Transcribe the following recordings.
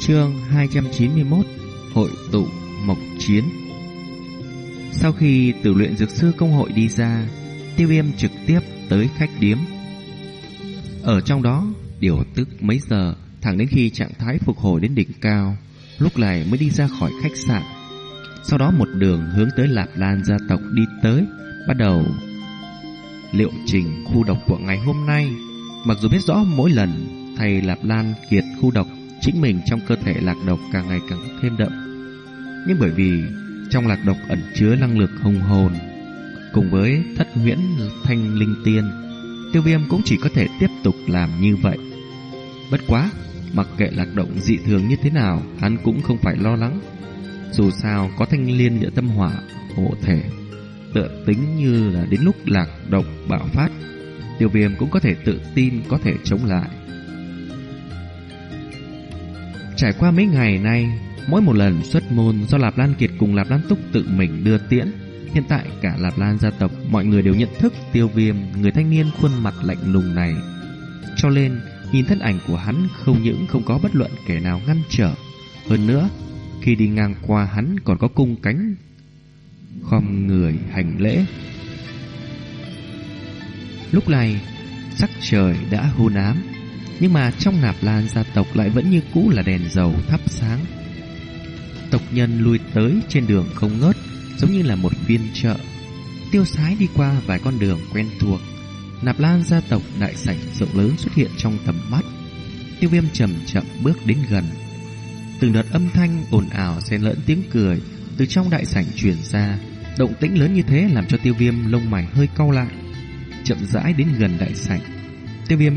Chương 291 Hội tụ Mộc Chiến Sau khi tử luyện dược sư công hội đi ra, tiêu viêm trực tiếp tới khách điếm. Ở trong đó, điều tức mấy giờ, thẳng đến khi trạng thái phục hồi đến đỉnh cao, lúc này mới đi ra khỏi khách sạn. Sau đó một đường hướng tới Lạp Lan gia tộc đi tới, bắt đầu liệu trình khu độc của ngày hôm nay. Mặc dù biết rõ mỗi lần thầy Lạp Lan kiệt khu độc, chính mình trong cơ thể lạc độc càng ngày càng thêm đậm. Nhưng bởi vì trong lạc độc ẩn chứa năng lực hùng hồn, cùng với thất huyễn thanh linh tiên, tiêu viêm cũng chỉ có thể tiếp tục làm như vậy. Bất quá, mặc kệ lạc động dị thường như thế nào, hắn cũng không phải lo lắng. Dù sao có thanh liên địa tâm hỏa hộ thể, tựa tính như là đến lúc lạc động bạo phát, tiêu viêm cũng có thể tự tin có thể chống lại. Trải qua mấy ngày nay, mỗi một lần xuất môn do Lạp Lan Kiệt cùng Lạp Lan Túc tự mình đưa tiễn, hiện tại cả Lạp Lan gia tộc mọi người đều nhận thức tiêu viêm, người thanh niên khuôn mặt lạnh lùng này. Cho nên, nhìn thân ảnh của hắn không những không có bất luận kẻ nào ngăn trở. Hơn nữa, khi đi ngang qua hắn còn có cung cánh khom người hành lễ. Lúc này, sắc trời đã hôn ám, nhưng mà trong nạp lan gia tộc lại vẫn như cũ là đèn dầu thắp sáng. Tộc nhân lui tới trên đường không ngớt, giống như là một viên chợ. Tiêu sái đi qua vài con đường quen thuộc, nạp lan gia tộc đại sảnh rộng lớn xuất hiện trong tầm mắt. Tiêu viêm chậm chậm bước đến gần. Từng đợt âm thanh ồn ào xen lẫn tiếng cười từ trong đại sảnh truyền ra, động tĩnh lớn như thế làm cho tiêu viêm lông mày hơi cau lại. Chậm rãi đến gần đại sảnh, tiêu viêm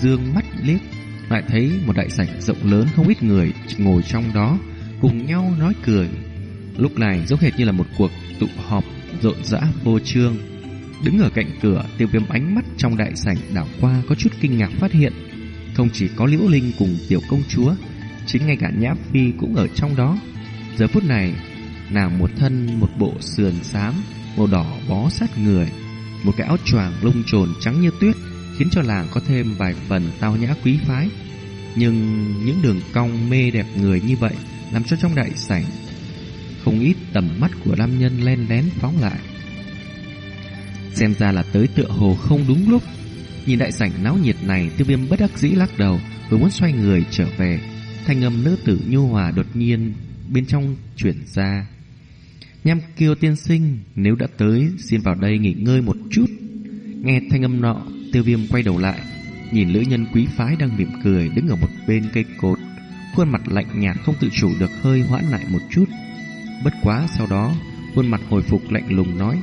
dương mắt liếc lại thấy một đại sảnh rộng lớn không ít người ngồi trong đó cùng nhau nói cười. Lúc này giống hệt như là một cuộc tụ họp rộn rã vô trương. Đứng ở cạnh cửa, tiêu viêm ánh mắt trong đại sảnh đảo qua có chút kinh ngạc phát hiện. Không chỉ có Liễu Linh cùng tiểu công chúa, chính ngay cả Nhã Phi cũng ở trong đó. Giờ phút này, nàng một thân một bộ sườn xám, màu đỏ bó sát người, một cái áo choàng lông trồn trắng như tuyết, khiến cho làng có thêm vài phần tao nhã quý phái. Nhưng những đường cong mê đẹp người như vậy làm cho trong đại sảnh không ít tầm mắt của nam nhân len lén phóng lại. Xem ra là tới tựa hồ không đúng lúc. Nhìn đại sảnh náo nhiệt này, tiêu viêm bất đắc dĩ lắc đầu, vừa muốn xoay người trở về. Thanh âm nữ tử nhu hòa đột nhiên bên trong chuyển ra. Nham kiêu tiên sinh, nếu đã tới, xin vào đây nghỉ ngơi một chút. Nghe thanh âm nọ, tiêu viêm quay đầu lại, nhìn nữ nhân quý phái đang mỉm cười đứng ở một bên cây cột. Khuôn mặt lạnh nhạt không tự chủ được hơi hoãn lại một chút. Bất quá sau đó, khuôn mặt hồi phục lạnh lùng nói,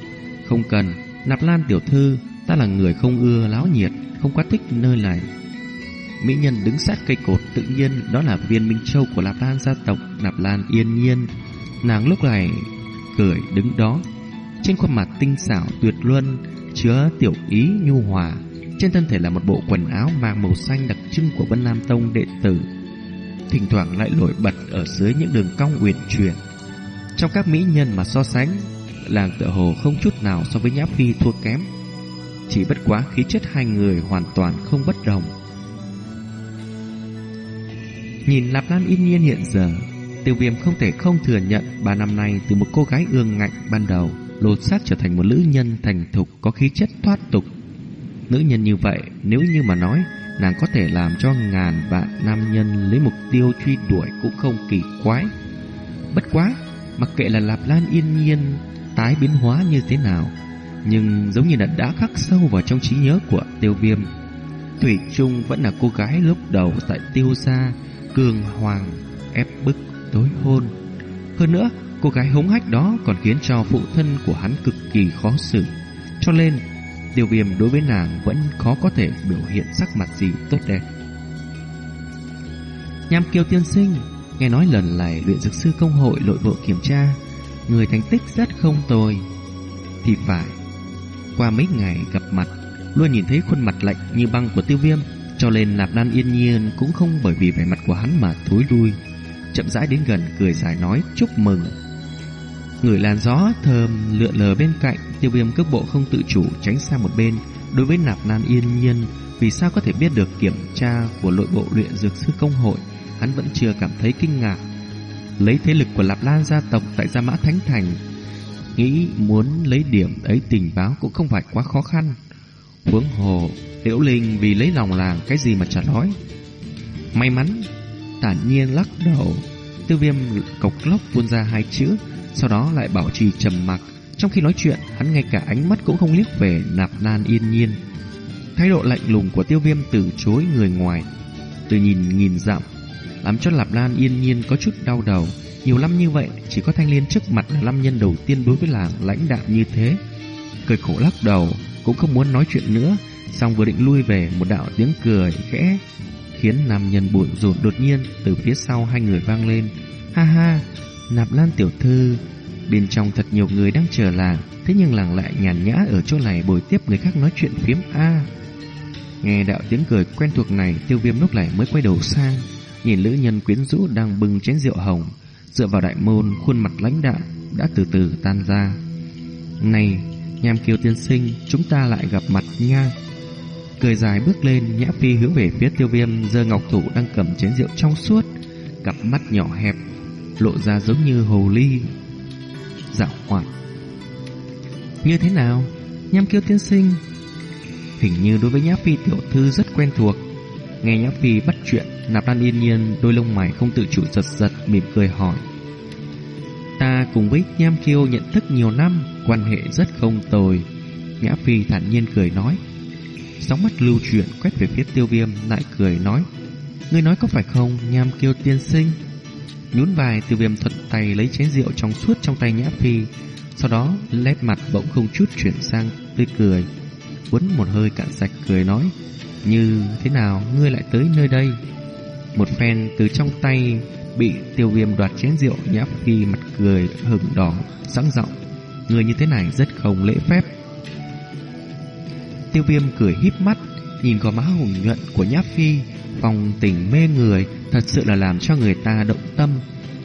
không cần, nạp lan tiểu thư, ta là người không ưa láo nhiệt, không quá thích nơi này. Mỹ nhân đứng sát cây cột tự nhiên đó là viên minh châu của Nạp Lan gia tộc Nạp Lan yên nhiên. Nàng lúc này cười đứng đó, trên khuôn mặt tinh xảo tuyệt luân chứa tiểu ý nhu hòa, trên thân thể là một bộ quần áo mang màu xanh đặc trưng của Vân Nam Tông đệ tử. Thỉnh thoảng lại nổi bật ở dưới những đường cong uyển chuyển. Trong các mỹ nhân mà so sánh, làng tựa hồ không chút nào so với Nhã Phi thua kém. Chỉ bất quá khí chất hai người hoàn toàn không bất đồng. Nhìn Lạp Lan yên nhiên hiện giờ, tiêu viêm không thể không thừa nhận ba năm nay từ một cô gái ương ngạnh ban đầu lột xác trở thành một nữ nhân thành thục có khí chất thoát tục. Nữ nhân như vậy, nếu như mà nói, nàng có thể làm cho ngàn vạn nam nhân lấy mục tiêu truy đuổi cũng không kỳ quái. Bất quá, mặc kệ là Lạp Lan yên nhiên tái biến hóa như thế nào, nhưng giống như là đã khắc sâu vào trong trí nhớ của tiêu viêm. Thủy Trung vẫn là cô gái lúc đầu tại tiêu gia, cường hoàng, ép bức, tối hôn. Hơn nữa, cô gái hống hách đó còn khiến cho phụ thân của hắn cực kỳ khó xử. Cho nên, tiêu viêm đối với nàng vẫn khó có thể biểu hiện sắc mặt gì tốt đẹp. Nham kiêu tiên sinh, nghe nói lần này luyện dược sư công hội nội bộ kiểm tra, người thành tích rất không tồi. Thì phải, qua mấy ngày gặp mặt, luôn nhìn thấy khuôn mặt lạnh như băng của tiêu viêm, cho nên Nạp Lan yên nhiên cũng không bởi vì vẻ mặt của hắn mà thối lui. Chậm rãi đến gần cười dài nói chúc mừng. Người làn gió thơm lượn lờ bên cạnh, tiêu viêm cước bộ không tự chủ tránh sang một bên. Đối với Nạp Lan yên nhiên, vì sao có thể biết được kiểm tra của nội bộ luyện dược sư công hội, hắn vẫn chưa cảm thấy kinh ngạc. Lấy thế lực của Lạp Lan gia tộc tại Gia Mã Thánh Thành, nghĩ muốn lấy điểm ấy tình báo cũng không phải quá khó khăn. Huống hồ, Liễu Linh vì lấy lòng làng cái gì mà chả nói. May mắn, tản nhiên lắc đầu, tiêu viêm cộc lốc phun ra hai chữ, sau đó lại bảo trì trầm mặc. Trong khi nói chuyện, hắn ngay cả ánh mắt cũng không liếc về nạp lan yên nhiên. Thái độ lạnh lùng của tiêu viêm từ chối người ngoài, từ nhìn nghìn dặm, làm cho nạp Lan yên nhiên có chút đau đầu. Nhiều năm như vậy, chỉ có thanh liên trước mặt là lâm nhân đầu tiên đối với làng lãnh đạm như thế. Cười khổ lắc đầu, cũng không muốn nói chuyện nữa, xong vừa định lui về một đạo tiếng cười khẽ khiến nam nhân bụi rộn đột nhiên từ phía sau hai người vang lên. Ha ha, nạp lan tiểu thư, bên trong thật nhiều người đang chờ làng, thế nhưng làng lại nhàn nhã ở chỗ này bồi tiếp người khác nói chuyện phiếm A. Nghe đạo tiếng cười quen thuộc này, tiêu viêm lúc này mới quay đầu sang, nhìn nữ nhân quyến rũ đang bưng chén rượu hồng, dựa vào đại môn, khuôn mặt lãnh đạm đã từ từ tan ra. Này, nham kiều tiên sinh, chúng ta lại gặp mặt nha. Cười dài bước lên, Nhã Phi hướng về phía tiêu viêm giơ ngọc thủ đang cầm chén rượu trong suốt, cặp mắt nhỏ hẹp, lộ ra giống như hồ ly. Dạo hoạt. Như thế nào? Nham kiêu tiên sinh. Hình như đối với Nhã Phi tiểu thư rất quen thuộc. Nghe Nhã Phi bắt chuyện, nạp lan yên nhiên, đôi lông mày không tự chủ giật giật, mỉm cười hỏi. Ta cùng với Nham Kiêu nhận thức nhiều năm, quan hệ rất không tồi. Nhã Phi thản nhiên cười nói. Sóng mắt lưu chuyển quét về phía tiêu viêm lại cười nói Ngươi nói có phải không nham kiêu tiên sinh Nhún vai tiêu viêm thuận tay lấy chén rượu trong suốt trong tay nhã phi. Sau đó lét mặt bỗng không chút chuyển sang tươi cười. Quấn một hơi cạn sạch cười nói Như thế nào ngươi lại tới nơi đây? Một phen từ trong tay Bị tiêu viêm đoạt chén rượu Nhã phi mặt cười hừng đỏ Sáng giọng Người như thế này rất không lễ phép. Tiêu viêm cười híp mắt, nhìn gò má hồng nhuận của Nhã Phi, phong tình mê người, thật sự là làm cho người ta động tâm.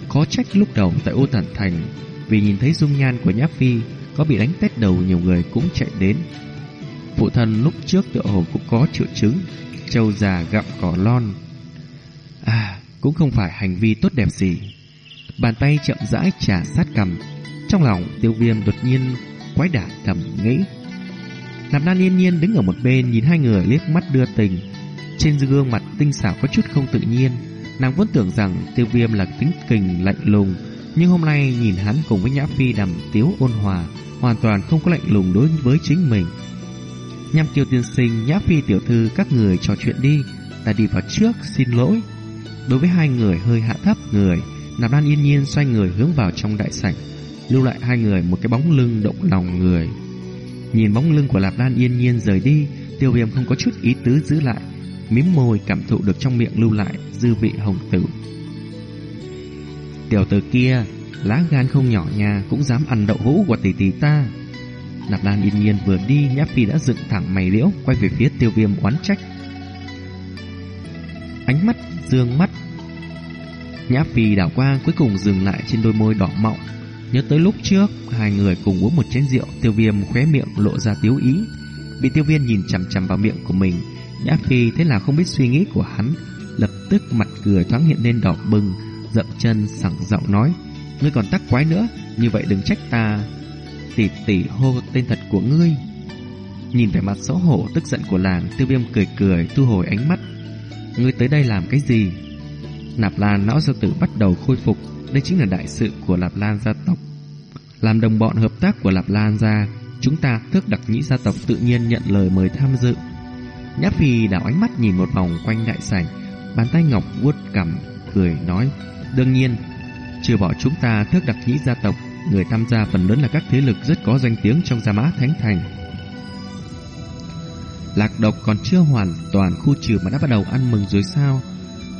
Có trách lúc đầu tại ô tản thành, vì nhìn thấy dung nhan của Nhã Phi có bị đánh tét đầu nhiều người cũng chạy đến. Phụ thân lúc trước tựa hồ cũng có triệu chứng, trâu già gặm cỏ lon. À, cũng không phải hành vi tốt đẹp gì. Bàn tay chậm rãi trả sát cầm, trong lòng tiêu viêm đột nhiên quái đản thầm nghĩ. Nạp Lan yên nhiên đứng ở một bên nhìn hai người liếc mắt đưa tình. Trên gương mặt tinh xảo có chút không tự nhiên, nàng vẫn tưởng rằng tiêu viêm là tính kình lạnh lùng, nhưng hôm nay nhìn hắn cùng với Nhã Phi đầm tiếu ôn hòa, hoàn toàn không có lạnh lùng đối với chính mình. Nhằm kiều tiên sinh, Nhã Phi tiểu thư các người trò chuyện đi, ta đi vào trước, xin lỗi. Đối với hai người hơi hạ thấp người, Nạp Lan yên nhiên xoay người hướng vào trong đại sảnh, lưu lại hai người một cái bóng lưng động lòng người. Nhìn bóng lưng của Lạp Lan yên nhiên rời đi, tiêu viêm không có chút ý tứ giữ lại, mím môi cảm thụ được trong miệng lưu lại dư vị hồng tử. Tiểu tử kia, lá gan không nhỏ nha, cũng dám ăn đậu hũ của tỷ tỷ ta. Lạp Lan yên nhiên vừa đi, Nhã Phi đã dựng thẳng mày liễu, quay về phía tiêu viêm oán trách. Ánh mắt dương mắt Nhã Phi đảo qua cuối cùng dừng lại trên đôi môi đỏ mọng Nhớ tới lúc trước, Hai người cùng uống một chén rượu, Tiêu viêm khóe miệng lộ ra tiếu ý. Bị tiêu viêm nhìn chằm chằm vào miệng của mình, Nhã Phi thế là không biết suy nghĩ của hắn, Lập tức mặt cười thoáng hiện lên đỏ bừng, Dậm chân sẵn giọng nói, Ngươi còn tắc quái nữa, Như vậy đừng trách ta. Tỷ tỷ hô tên thật của ngươi. Nhìn vẻ mặt xấu hổ, tức giận của làng, Tiêu viêm cười cười, thu hồi ánh mắt. Ngươi tới đây làm cái gì? Nạp Lan não sư tử bắt đầu khôi phục đây chính là đại sự của Lạp Lan gia tộc. Làm đồng bọn hợp tác của Lạp Lan gia, chúng ta tước đặc nhĩ gia tộc tự nhiên nhận lời mời tham dự. Nhã Phi đảo ánh mắt nhìn một vòng quanh đại sảnh, bàn tay ngọc vuốt cằm, cười nói, đương nhiên, trừ bỏ chúng ta tước đặc nhĩ gia tộc, người tham gia phần lớn là các thế lực rất có danh tiếng trong Gia Mã Thánh Thành. Lạc độc còn chưa hoàn toàn khu trừ mà đã bắt đầu ăn mừng rồi sao?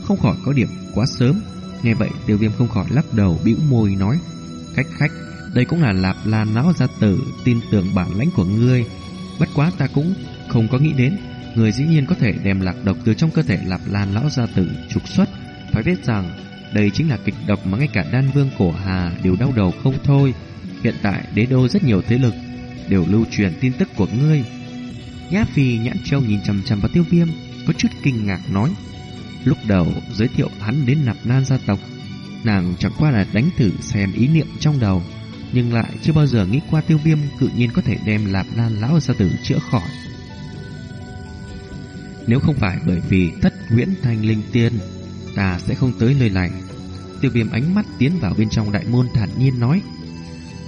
Không khỏi có điểm quá sớm, Nghe vậy, tiêu viêm không khỏi lắc đầu, bĩu môi nói, Khách khách, Đây cũng là lạp lan lão gia tử, Tin tưởng bản lãnh của ngươi. Bất quá ta cũng không có nghĩ đến, Người dĩ nhiên có thể đem lạc độc từ trong cơ thể lạp lan lão gia tử trục xuất. Phải biết rằng, đây chính là kịch độc mà ngay cả đan vương cổ hà đều đau đầu không thôi. Hiện tại đế đô rất nhiều thế lực Đều lưu truyền tin tức của ngươi. Nhã Phi nhãn châu nhìn chằm chằm vào tiêu viêm, Có chút kinh ngạc nói Lúc đầu giới thiệu hắn đến nạp nan gia tộc Nàng chẳng qua là đánh thử xem ý niệm trong đầu Nhưng lại chưa bao giờ nghĩ qua tiêu viêm Cự nhiên có thể đem lạp lan lão gia tử chữa khỏi. Nếu không phải bởi vì thất nguyễn thanh linh tiên Ta sẽ không tới nơi này. Tiêu viêm ánh mắt tiến vào bên trong đại môn thản nhiên nói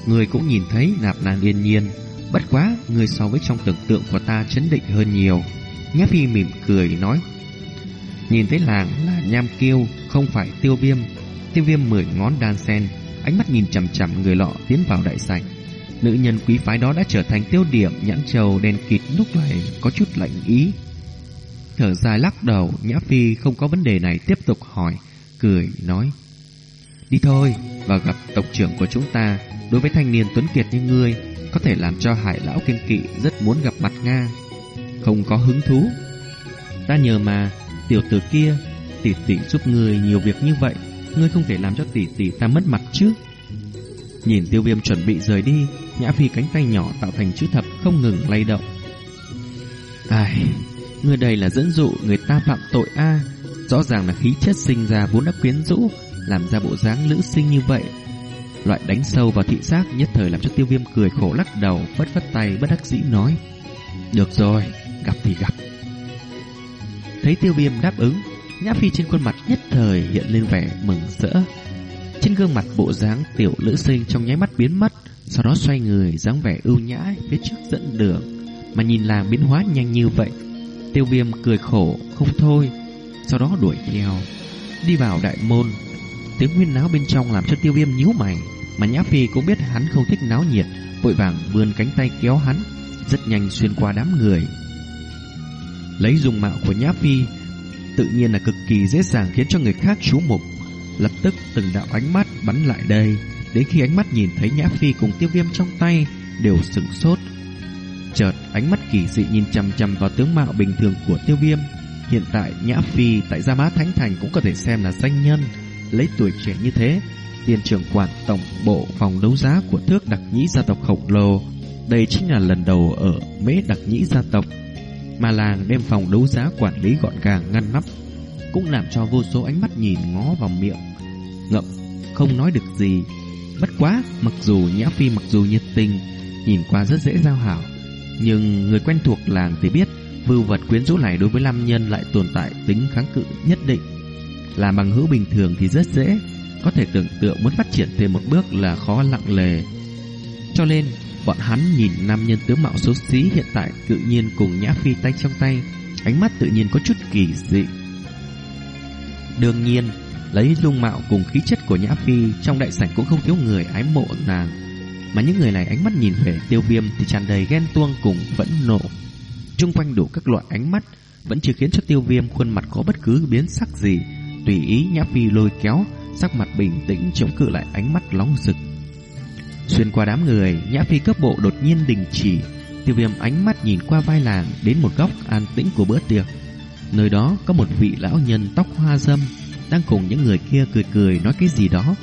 Người cũng nhìn thấy nạp nan yên nhiên Bất quá, người so với trong tưởng tượng của ta chấn định hơn nhiều. Nhã Phi mỉm cười nói Nhìn thấy làng là nham kiêu, Không phải tiêu viêm. Tiêu viêm mười ngón đan sen, Ánh mắt nhìn chằm chằm người lọ tiến vào đại sảnh. Nữ nhân quý phái đó đã trở thành tiêu điểm Nhãn trầu đen kịt lúc này Có chút lạnh ý. Thở dài lắc đầu, Nhã Phi không có vấn đề này tiếp tục hỏi, Cười, nói. Đi thôi Và gặp tộc trưởng của chúng ta. Đối với thanh niên tuấn kiệt như ngươi, Có thể làm cho hải lão kiên kỵ Rất muốn gặp mặt Nga. Không có hứng thú. Ta nhờ mà. Tiểu tử kia Tỷ tỷ giúp người nhiều việc như vậy Ngươi không thể làm cho tỷ tỷ ta mất mặt chứ. Nhìn tiêu viêm chuẩn bị rời đi Nhã Phi cánh tay nhỏ tạo thành chữ thập Không ngừng lay động. Ai Người đây là dẫn dụ người ta phạm tội a. Rõ ràng là khí chất sinh ra vốn đã quyến rũ Làm ra bộ dáng nữ sinh như vậy. Loại đánh sâu vào thị giác Nhất thời làm cho tiêu viêm cười khổ lắc đầu Vất vất tay bất đắc dĩ nói Được rồi, gặp thì gặp. Thấy tiêu viêm đáp ứng, Nhã Phi trên khuôn mặt nhất thời hiện lên vẻ mừng rỡ. Trên gương mặt bộ dáng tiểu nữ sinh trong nháy mắt biến mất, Sau đó xoay người dáng vẻ ưu nhã phía trước dẫn đường, Mà nhìn làng biến hóa nhanh như vậy. Tiêu viêm cười khổ, không thôi, Sau đó đuổi theo, Đi vào đại môn. Tiếng huyên náo bên trong làm cho tiêu viêm nhíu mày, Mà Nhã Phi cũng biết hắn không thích náo nhiệt, Vội vàng vươn cánh tay kéo hắn, Rất nhanh xuyên qua đám người. Lấy dùng mạo của Nhã Phi, Tự nhiên là cực kỳ dễ dàng khiến cho người khác chú mục. Lập tức từng đạo ánh mắt bắn lại đây, Đến khi ánh mắt nhìn thấy Nhã Phi cùng tiêu viêm trong tay, Đều sửng sốt. Chợt ánh mắt kỳ dị nhìn chằm chằm vào tướng mạo bình thường của tiêu viêm. Hiện tại Nhã Phi tại Gia Mã Thánh Thành cũng có thể xem là danh nhân. Lấy tuổi trẻ như thế, Tiền trưởng quản tổng bộ phòng đấu giá của thước đặc nhĩ gia tộc khổng lồ. Đây chính là lần đầu ở mễ đặc nhĩ gia tộc. Mà làng đem phòng đấu giá quản lý gọn gàng, ngăn nắp, Cũng làm cho vô số ánh mắt nhìn ngó vào miệng. Ngậm, không nói được gì. Bất quá, mặc dù Nhã Phi mặc dù nhiệt tình, Nhìn qua rất dễ giao hảo, Nhưng người quen thuộc làng thì biết Vưu vật quyến rũ này đối với Lam nhân lại tồn tại tính kháng cự nhất định. Làm bằng hữu bình thường thì rất dễ, Có thể tưởng tượng muốn phát triển thêm một bước là khó lặng lề. Cho nên bọn hắn nhìn nam nhân tướng mạo xấu xí hiện tại tự nhiên cùng Nhã Phi tay trong tay, Ánh mắt tự nhiên có chút kỳ dị. Đương nhiên, Lấy dung mạo cùng khí chất của Nhã Phi Trong đại sảnh cũng không thiếu người ái mộ nàng, Mà những người này ánh mắt nhìn về tiêu viêm Thì tràn đầy ghen tuông cùng phẫn nộ. Trung quanh đủ các loại ánh mắt Vẫn chưa khiến cho tiêu viêm khuôn mặt có bất cứ biến sắc gì, Tùy ý Nhã Phi lôi kéo, Sắc mặt bình tĩnh chống cự lại ánh mắt nóng rực. Xuyên qua đám người, Nhã Phi cấp bộ đột nhiên đình chỉ. Tiêu viêm ánh mắt nhìn qua vai làng Đến một góc an tĩnh của bữa tiệc. Nơi đó có một vị lão nhân tóc hoa dâm, Đang cùng những người kia cười cười nói cái gì đó.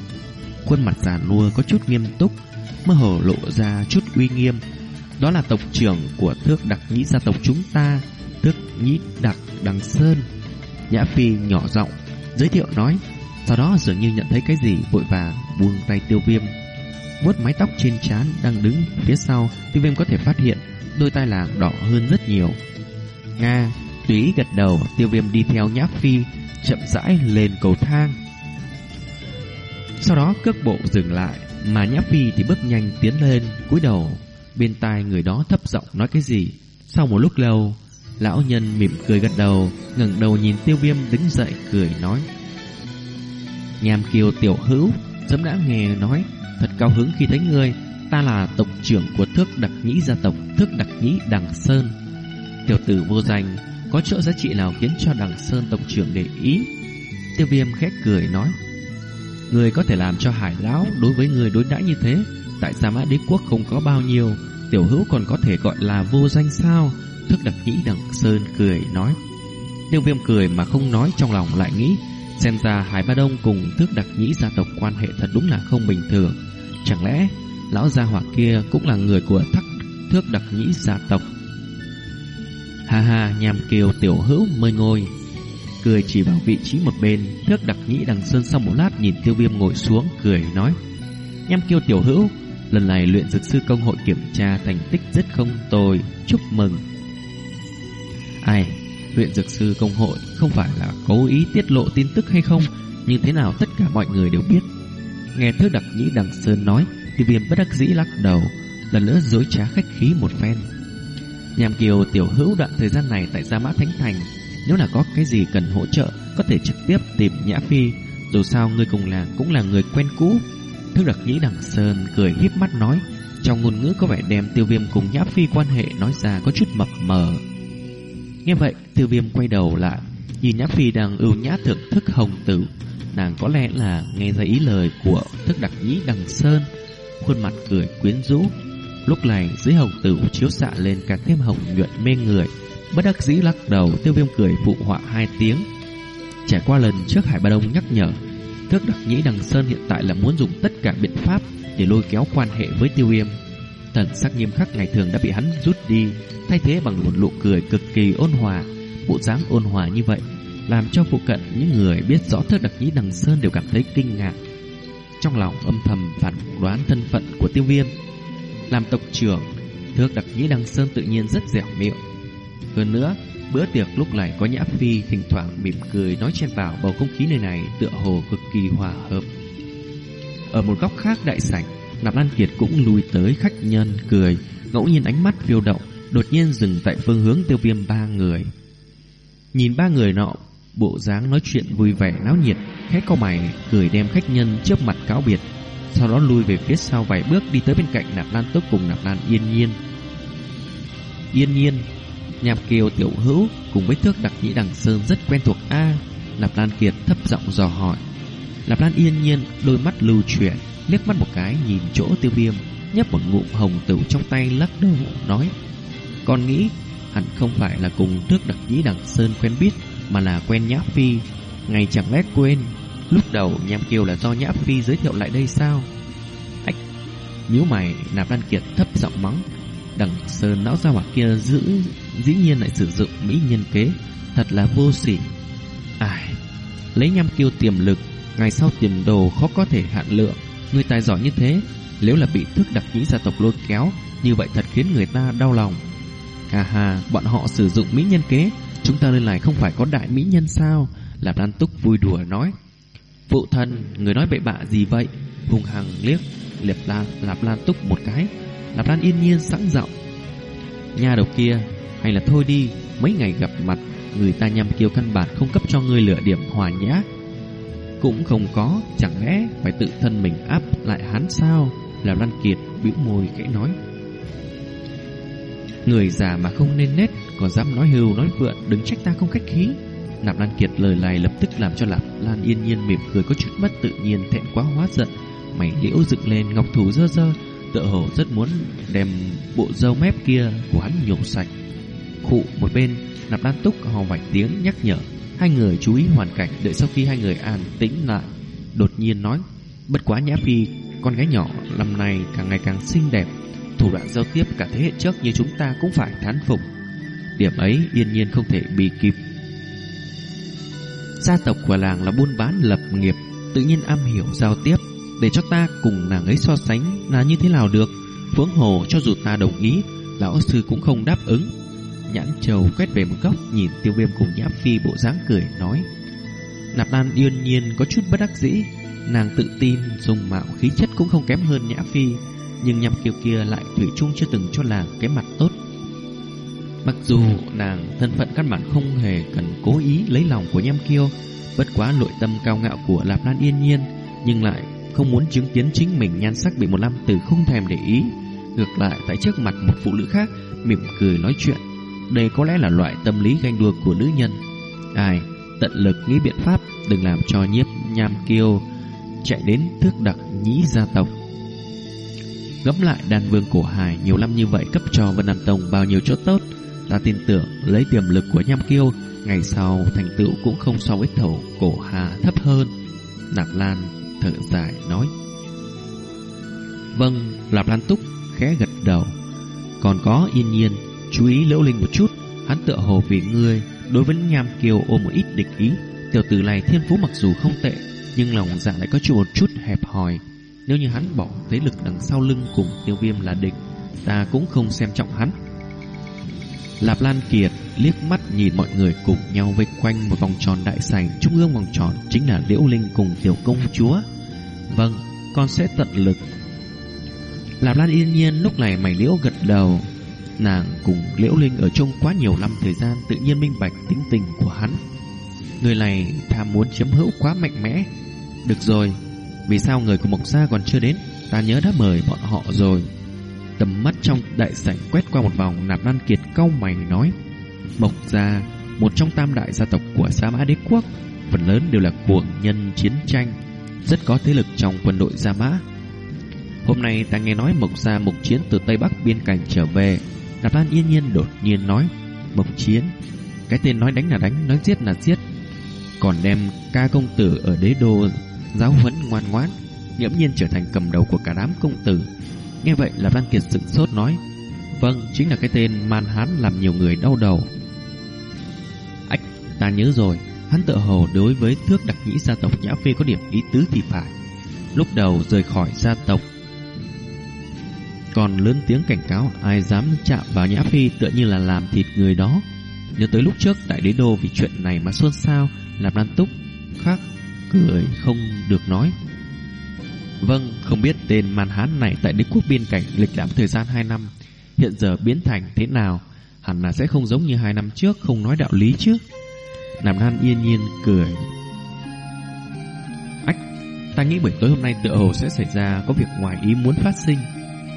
Khuôn mặt già nua có chút nghiêm túc, Mơ hồ lộ ra chút uy nghiêm. Đó là tộc trưởng của thước đặc nhĩ gia tộc chúng ta, Thước nhĩ đặc đằng sơn. Nhã Phi nhỏ giọng Giới thiệu nói, Sau đó dường như nhận thấy cái gì, vội vàng buông tay tiêu viêm vuốt mái tóc trên trán đang đứng phía sau tiêu viêm có thể phát hiện đôi tai làng đỏ hơn rất nhiều. Nga túy gật đầu, tiêu viêm đi theo nhã phi, chậm rãi lên cầu thang. Sau đó, cước bộ dừng lại, mà nhã phi thì bước nhanh tiến lên, cúi đầu. Bên tai người đó thấp giọng nói cái gì. Sau một lúc lâu, lão nhân mỉm cười gật đầu, ngẩng đầu nhìn tiêu viêm đứng dậy cười nói, nham kiều tiểu hữu, sớm đã nghe nói thật cao hứng khi thấy ngươi. Ta là tộc trưởng của thước đặc nhĩ gia tộc, thước đặc nhĩ đằng sơn. Tiểu tử vô danh, có chỗ giá trị nào khiến cho đằng sơn tộc trưởng để ý? Tiêu viêm khét cười nói người có thể làm cho hải lão đối với người đối đãi như thế. Tại sao mã đế quốc không có bao nhiêu? Tiểu hữu còn có thể gọi là vô danh sao? Thước đặc nhĩ đằng sơn cười nói. Tiêu viêm cười mà không nói trong lòng lại nghĩ Xem ra Hải Ba Đông cùng Thước Đặc Nhĩ gia tộc quan hệ thật đúng là không bình thường. Chẳng lẽ lão gia hỏa kia cũng là người của thắc Thước Đặc Nhĩ gia tộc? Ha ha, nhàm kiều tiểu hữu mời ngồi. Cười chỉ vào vị trí một bên, thước đặc nhĩ đằng sơn sau một lát nhìn tiêu viêm ngồi xuống, cười nói. Nham kiều tiểu hữu, lần này luyện dược sư công hội kiểm tra thành tích rất không tồi, chúc mừng. Ai, luyện dược sư công hội không phải là cố ý tiết lộ tin tức hay không, như thế nào tất cả mọi người đều biết. Nghe thư đặc nhĩ đằng sơn nói, tiêu viêm bất đắc dĩ lắc đầu, lần nữa dối trá khách khí một phen. Nhàm Kiều tiểu hữu đoạn thời gian này tại Gia Mã Thánh Thành, nếu là có cái gì cần hỗ trợ, có thể trực tiếp tìm Nhã Phi, dù sao người cùng làng cũng là người quen cũ. Thức đặc nhĩ đằng Sơn cười híp mắt nói, trong ngôn ngữ có vẻ đem tiêu viêm cùng Nhã Phi quan hệ nói ra có chút mập mờ. Nghe vậy, tiêu viêm quay đầu lại, nhìn Nhã Phi đang ưu nhã thưởng thức hồng tử. Nàng có lẽ là nghe ra ý lời của thức đặc nhĩ đằng Sơn, khuôn mặt cười quyến rũ, Lúc này dưới hồng tử chiếu xạ lên càng thêm hồng nhuận mê người. Bất đắc dĩ lắc đầu tiêu viêm cười phụ họa hai tiếng. Trải qua lần trước Hải Ba Đông nhắc nhở thức đặc nhĩ đằng Sơn hiện tại là muốn dùng tất cả biện pháp Để lôi kéo quan hệ với tiêu viêm. Thần sắc nghiêm khắc ngày thường đã bị hắn rút đi Thay thế bằng một nụ cười cực kỳ ôn hòa Bộ dáng ôn hòa như vậy Làm cho phụ cận những người biết rõ thước đặc nhĩ đằng Sơn đều cảm thấy kinh ngạc Trong lòng âm thầm phản đoán thân phận của tiêu viêm làm tộc trưởng, thước đặc nhĩ đằng sơn tự nhiên rất dẻo miệng. Hơn nữa, bữa tiệc lúc này có Nhã Phi thỉnh thoảng mỉm cười nói chen vào bầu không khí nơi này tựa hồ cực kỳ hòa hợp. Ở một góc khác đại sảnh, Nạp Lan Kiệt cũng lùi tới khách nhân cười, ngẫu nhiên ánh mắt phiêu động, đột nhiên dừng tại phương hướng tiêu viêm ba người. Nhìn ba người nọ, bộ dáng nói chuyện vui vẻ náo nhiệt, khẽ co mày cười đem khách nhân trước mặt cáo biệt, sau đó lui về phía sau vài bước đi tới bên cạnh Nạp Lan Túc cùng Nạp Lan Yên Nhiên. Yên Nhiên, Nhạc Kiều Tiểu Hữu cùng với thước đặc nhĩ đằng Sơn rất quen thuộc a. Nạp Lan Kiệt thấp giọng dò hỏi. Nạp Lan Yên Nhiên đôi mắt lưu chuyển, liếc mắt một cái nhìn chỗ Tiêu Viêm, nhấp một ngụm hồng tử trong tay lắc đầu nói: "Con nghĩ hẳn không phải là cùng thước đặc nhĩ đằng Sơn quen biết, mà là quen Nhã Phi, ngày chẳng lẽ quên Lúc đầu Nham Kiều là do Nhã Phi giới thiệu lại đây sao? Ách, nhíu mày, Nạp đan Kiệt thấp giọng mắng. Đằng sơn lão gia hỏa kia giữ dĩ nhiên lại sử dụng mỹ nhân kế, thật là vô sỉ. Ai, lấy Nham Kiều tiềm lực, ngày sau tiền đồ khó có thể hạn lượng. Người tài giỏi như thế, nếu là bị thức đặc nhĩ gia tộc lôi kéo, như vậy thật khiến người ta đau lòng. Hà hà, bọn họ sử dụng mỹ nhân kế, chúng ta lên lại không phải có đại mỹ nhân sao? Lạp Lan Túc vui đùa nói. Phụ thân, người nói bậy bạ gì vậy? Hùng hằng liếc Liệp Lan, Lạp Lan túc một cái. Lạp Lan yên nhiên sẵn giọng. Nhà đầu kia, hay là thôi đi, mấy ngày gặp mặt, người ta nhằm kiêu căn bản không cấp cho ngươi lựa điểm hòa nhã. Cũng không có, chẳng lẽ phải tự thân mình áp lại hắn sao? Lạp Lan Kiệt bĩu môi khẽ nói. Người già mà không nên nết, còn dám nói hưu nói vượn, đừng trách ta không khách khí. Nạp Lan Kiệt lời này lập tức làm cho Lạp Lan yên nhiên mỉm cười có chút mất tự nhiên thẹn quá hóa giận. Mày liễu dựng lên ngọc thủ dơ dơ, tựa hồ rất muốn đem bộ dâu mép kia của hắn nhổ sạch. Khụ một bên, Nạp Lan Túc hò vài tiếng nhắc nhở. Hai người chú ý hoàn cảnh đợi sau khi hai người an tĩnh lại. Đột nhiên nói, bất quá Nhã Phi, con gái nhỏ năm nay càng ngày càng xinh đẹp. Thủ đoạn giao tiếp cả thế hệ trước như chúng ta cũng phải thán phục. Điểm ấy yên nhiên không thể bị kịp Gia tộc của làng là buôn bán lập nghiệp Tự nhiên am hiểu giao tiếp Để cho ta cùng nàng ấy so sánh Là như thế nào được Phương hồ cho dù ta đồng ý Lão sư cũng không đáp ứng Nhãn trầu quét về một góc Nhìn tiêu viêm cùng nhã phi bộ dáng cười nói Nạp lan yên nhiên có chút bất đắc dĩ Nàng tự tin Dùng mạo khí chất cũng không kém hơn nhã phi Nhưng nhằm kiều kia lại Thủy chung chưa từng cho nàng cái mặt tốt Mặc dù nàng thân phận căn bản không hề cần cố ý lấy lòng của Nham Kiêu, bất quá nội tâm cao ngạo của Lạp Lan Yên Nhiên, nhưng lại không muốn chứng kiến chính mình nhan sắc bị một nam tử không thèm để ý. Ngược lại tại trước mặt một phụ nữ khác, mỉm cười nói chuyện. Đây có lẽ là loại tâm lý ganh đua của nữ nhân. Ai, tận lực nghĩ biện pháp, đừng làm cho nhiếp Nham Kiêu chạy đến thước đặc nhĩ gia tộc. Gấm lại đàn vương cổ hài nhiều năm như vậy cấp cho Vân Nam Tông bao nhiêu chỗ tốt, Ta tin tưởng lấy tiềm lực của nham kiêu Ngày sau thành tựu cũng không so với thổ cổ hà thấp hơn Nạp Lan thở dài nói Vâng, Lạp Lan Túc khẽ gật đầu Còn có yên nhiên Chú ý liễu linh một chút Hắn tựa hồ vì ngươi Đối với nham kiều ôm một ít địch ý Tiểu tử này thiên phú mặc dù không tệ Nhưng lòng dạ lại có chút một chút hẹp hòi Nếu như hắn bỏ thế lực đằng sau lưng Cùng tiêu viêm là địch Ta cũng không xem trọng hắn Lạp Lan Kiệt liếc mắt nhìn mọi người cùng nhau vây quanh một vòng tròn đại sảnh, trung ương vòng tròn chính là Liễu Linh cùng tiểu công chúa. Vâng, con sẽ tận lực. Lạp Lan yên nhiên lúc này mày liễu gật đầu. Nàng cùng Liễu Linh ở chung quá nhiều năm thời gian tự nhiên minh bạch tính tình của hắn. Người này tham muốn chiếm hữu quá mạnh mẽ. Được rồi, vì sao người của Mộc Gia còn chưa đến? Ta nhớ đã mời bọn họ rồi. Tầm mắt trong đại sảnh quét qua một vòng Nạp Lan Kiệt cau mày nói Mộc Gia Một trong tam đại gia tộc của Sa Mã Đế Quốc Phần lớn đều là cuồng nhân chiến tranh Rất có thế lực trong quân đội Gia Mã Hôm nay ta nghe nói Mộc Gia mục chiến từ Tây Bắc biên cảnh trở về Nạp Lan yên nhiên đột nhiên nói Mộc chiến Cái tên nói đánh là đánh, nói giết là giết Còn đem ca công tử ở đế đô Giáo huấn ngoan ngoãn Nghiễm nhiên trở thành cầm đầu của cả đám công tử. Nghe vậy là Văn Kiệt sửng sốt nói Vâng, chính là cái tên man hán làm nhiều người đau đầu. Ách, ta nhớ rồi Hắn tự hồ đối với thước đặc nhĩ gia tộc Nhã Phi có điểm ý tứ thì phải. Lúc đầu rời khỏi gia tộc còn lớn tiếng cảnh cáo ai dám chạm vào Nhã Phi tựa như là làm thịt người đó Nhớ tới lúc trước tại đế đô vì chuyện này mà xôn xao Làm lan túc khác cười không được nói Vâng, không biết tên man hán này tại đế quốc biên cảnh lịch lãm thời gian 2 năm, hiện giờ biến thành thế nào, hẳn là sẽ không giống như hai năm trước không nói đạo lý chứ. Nam Nan yên nhiên cười. Ách, ta nghĩ buổi tối hôm nay tựa hồ sẽ xảy ra có việc ngoài ý muốn phát sinh.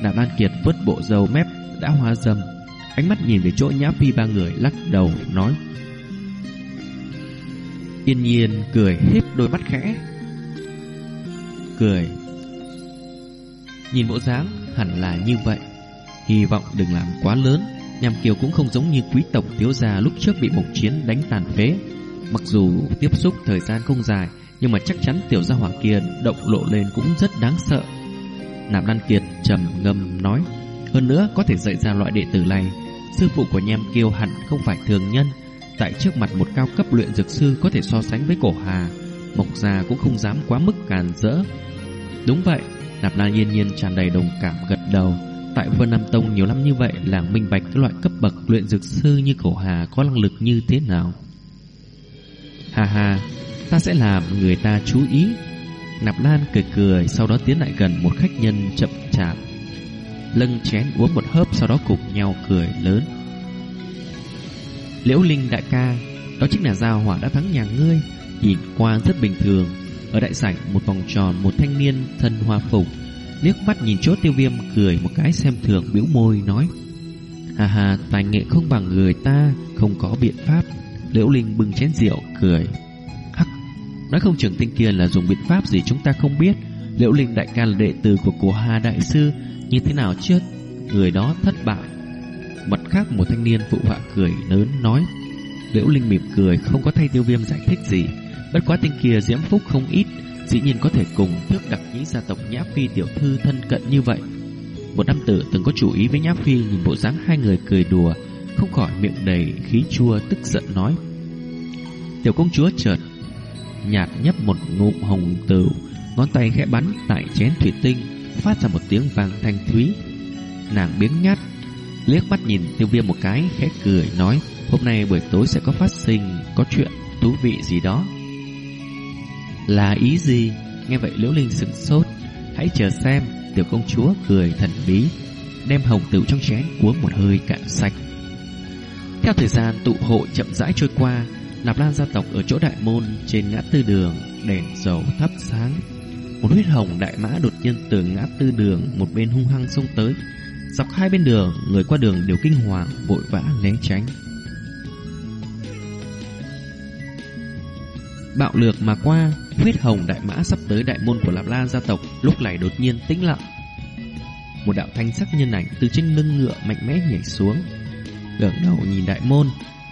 Đàm An Kiệt vớt bộ dầu mép đã hoa dâm, ánh mắt nhìn về chỗ nhã phi ba người lắc đầu nói. Yên nhiên cười híp đôi mắt khẽ. Cười. Nhìn bộ dáng hẳn là như vậy. Hy vọng đừng làm quá lớn. Nhàm kiều cũng không giống như quý tộc thiếu gia lúc trước bị một chiến đánh tàn phế. Mặc dù tiếp xúc thời gian không dài Nhưng mà chắc chắn tiểu gia hỏa kia động lộ lên cũng rất đáng sợ. Nạp Lan Kiệt trầm ngâm nói Hơn nữa có thể dạy ra loại đệ tử này Sư phụ của nhem Kiêu hẳn không phải thường nhân Tại trước mặt một cao cấp luyện dược sư có thể so sánh với cổ hà Mộc già cũng không dám quá mức càn rỡ Đúng vậy Nạp Lan nhiên nhiên tràn đầy đồng cảm gật đầu. Tại Vân Nam Tông nhiều năm như vậy, làng minh bạch cái loại cấp bậc luyện dược sư như cổ hà có năng lực như thế nào. Hà hà, ta sẽ làm người ta chú ý. Nạp Lan cười cười, sau đó tiến lại gần một khách nhân chậm chạp. lưng chén uống một hớp, sau đó cùng nhau cười lớn. Liễu Linh đại ca, đó chính là giao hỏa đã thắng nhà ngươi, nhìn qua rất bình thường, ở đại sảnh một vòng tròn Một thanh niên thân hoa phục. Liếc mắt nhìn chỗ tiêu viêm cười một cái xem thường bĩu môi nói Hà hà tài nghệ không bằng người ta Không có biện pháp. Liễu Linh bưng chén rượu cười. Nói không chừng tên kia là dùng biện pháp gì chúng ta không biết. Liễu Linh đại ca là đệ tử của cổ Hà Đại Sư, Như thế nào chứ? Người đó thất bại. Mặt khác một thanh niên phụ họa cười lớn nói, Liễu Linh mỉm cười, Không có thay tiêu viêm giải thích gì. Bất quá tên kia diễm phúc không ít, Dĩ nhiên có thể cùng thước đặc nhĩ gia tộc Nhã Phi tiểu thư thân cận như vậy. Một nam tử từng có chủ ý với Nhã Phi Nhìn bộ dáng hai người cười đùa, Không khỏi miệng đầy khí chua, tức giận nói, Tiểu công chúa chợt Nhạt nhấp một ngụm hồng tửu Ngón tay khẽ bắn tại chén thủy tinh Phát ra một tiếng vang thanh thúy Nàng biến nhát Liếc mắt nhìn tiêu viêm một cái Khẽ cười nói Hôm nay buổi tối sẽ có phát sinh Có chuyện thú vị gì đó là ý gì? Nghe vậy Liễu Linh sững sốt. Hãy chờ xem, tiểu công chúa cười thần bí, đem hồng tửu trong chén uống một hơi cạn sạch. Theo thời gian tụ hội chậm rãi trôi qua, Nạp Lan gia tộc ở chỗ đại môn trên ngã tư đường, đèn dầu thắp sáng. Một huyết hồng đại mã đột nhiên từ ngã tư đường một bên hung hăng xông tới. Dọc hai bên đường, người qua đường đều kinh hoàng, vội vã né tránh. Bạo lược mà qua, huyết hồng đại mã sắp tới đại môn của Lạp Lan gia tộc, lúc này đột nhiên tĩnh lặng. Một đạo thanh sắc nhân ảnh từ trên lưng ngựa mạnh mẽ nhảy xuống, ngẩng đầu nhìn đại môn,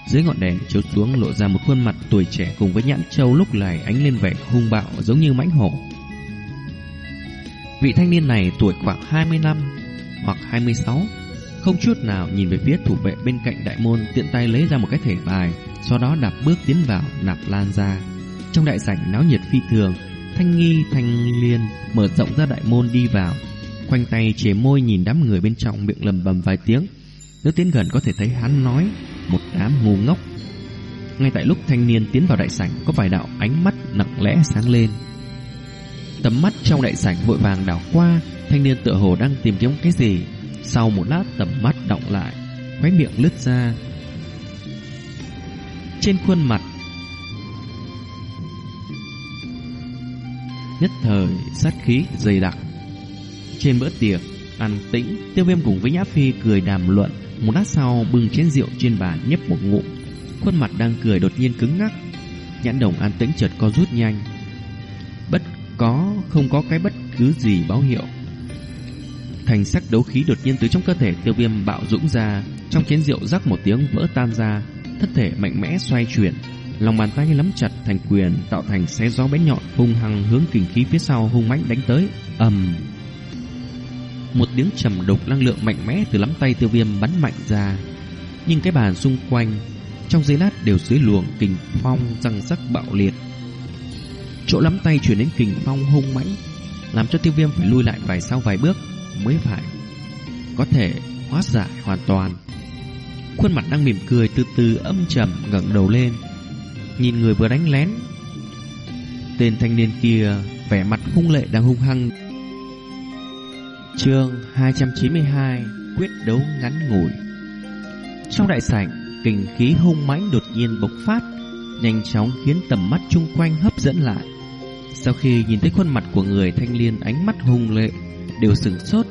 dưới ngọn đèn chiếu xuống lộ ra một khuôn mặt tuổi trẻ cùng với nhãn châu lúc này ánh lên vẻ hung bạo giống như mãnh hổ. Vị thanh niên này tuổi khoảng 20 năm hoặc 26, Không chút nào nhìn về phía thủ vệ bên cạnh đại môn Tiện tay lấy ra một cái thẻ bài Sau đó đạp bước tiến vào nạp lan ra Trong đại sảnh náo nhiệt phi thường Thanh nghi thanh liên Mở rộng ra đại môn đi vào Khoanh tay chế môi nhìn đám người bên trong Miệng lầm bầm vài tiếng nếu tiến gần có thể thấy hắn nói Một đám ngu ngốc. Ngay tại lúc thanh niên tiến vào đại sảnh, Có vài đạo ánh mắt nặng lẽ sáng lên. Tầm mắt trong đại sảnh vội vàng đảo qua, Thanh niên tựa hồ đang tìm kiếm cái gì. Sau một lát, tầm mắt động lại, Khóe miệng lướt ra. Trên khuôn mặt Nhất thời sát khí dày đặc. Trên bữa tiệc Ăn tĩnh, Tiêu viêm cùng với Nhã Phi cười đàm luận. Một lát sau, bưng chén rượu trên bàn nhấp một ngụm. Khuôn mặt đang cười đột nhiên cứng ngắc. Nhãn đồng an tĩnh chợt co rút nhanh. Bất có, Không có cái bất cứ gì báo hiệu. Thành sắc đấu khí đột nhiên từ trong cơ thể tiêu viêm bạo dũng ra. Trong chén rượu rắc một tiếng vỡ tan ra Thất thể mạnh mẽ xoay chuyển. Lòng bàn tay nắm chặt thành quyền Tạo thành xe gió bén nhọn hung hăng hướng kình khí phía sau hung mãnh đánh tới. Ầm. Một tiếng trầm đục năng lượng mạnh mẽ từ lắm tay tiêu viêm bắn mạnh ra. Nhưng cái bàn xung quanh, Trong giây lát đều dưới luồng kình phong răng rắc bạo liệt. Chỗ lắm tay chuyển đến kình phong hung mãnh, Làm cho tiêu viêm phải lui lại vài sau vài bước Mới phải Có thể hóa giải hoàn toàn. Khuôn mặt đang mỉm cười từ từ âm trầm ngẩng đầu lên, Nhìn người vừa đánh lén. Tên thanh niên kia, Vẻ mặt hung lệ đang hung hăng Chương 292 Quyết đấu ngắn ngủi. Trong đại sảnh Kình khí hung mãnh đột nhiên bộc phát, Nhanh chóng khiến tầm mắt chung quanh hấp dẫn lại. Sau khi nhìn thấy khuôn mặt của người thanh niên ánh mắt hung lệ, Đều sửng sốt,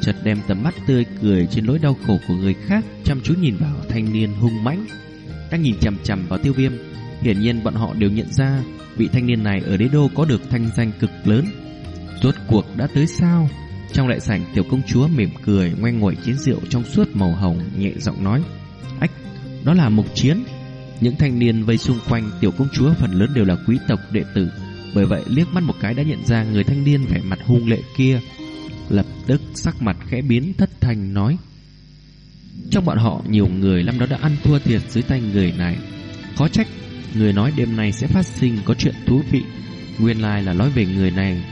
Chợt đem tầm mắt tươi cười trên nỗi đau khổ của người khác Chăm chú nhìn vào thanh niên hung mãnh. Đang nhìn chằm chằm vào tiêu viêm, Hiển nhiên bọn họ đều nhận ra Vị thanh niên này ở đế đô có được thanh danh cực lớn. Rốt cuộc đã tới sao? Trong đại sảnh tiểu công chúa mỉm cười ngoe ngồi chiến rượu trong suốt màu hồng Nhẹ giọng nói Ách, đó là mục chiến. Những thanh niên vây xung quanh tiểu công chúa Phần lớn đều là quý tộc đệ tử. Bởi vậy liếc mắt một cái đã nhận ra Người thanh niên vẻ mặt hung lệ kia Lập tức sắc mặt khẽ biến thất thanh nói Trong bọn họ nhiều người năm đó đã ăn thua thiệt dưới tay người này. Khó trách Người nói đêm nay sẽ phát sinh có chuyện thú vị. Nguyên lai là nói về người này.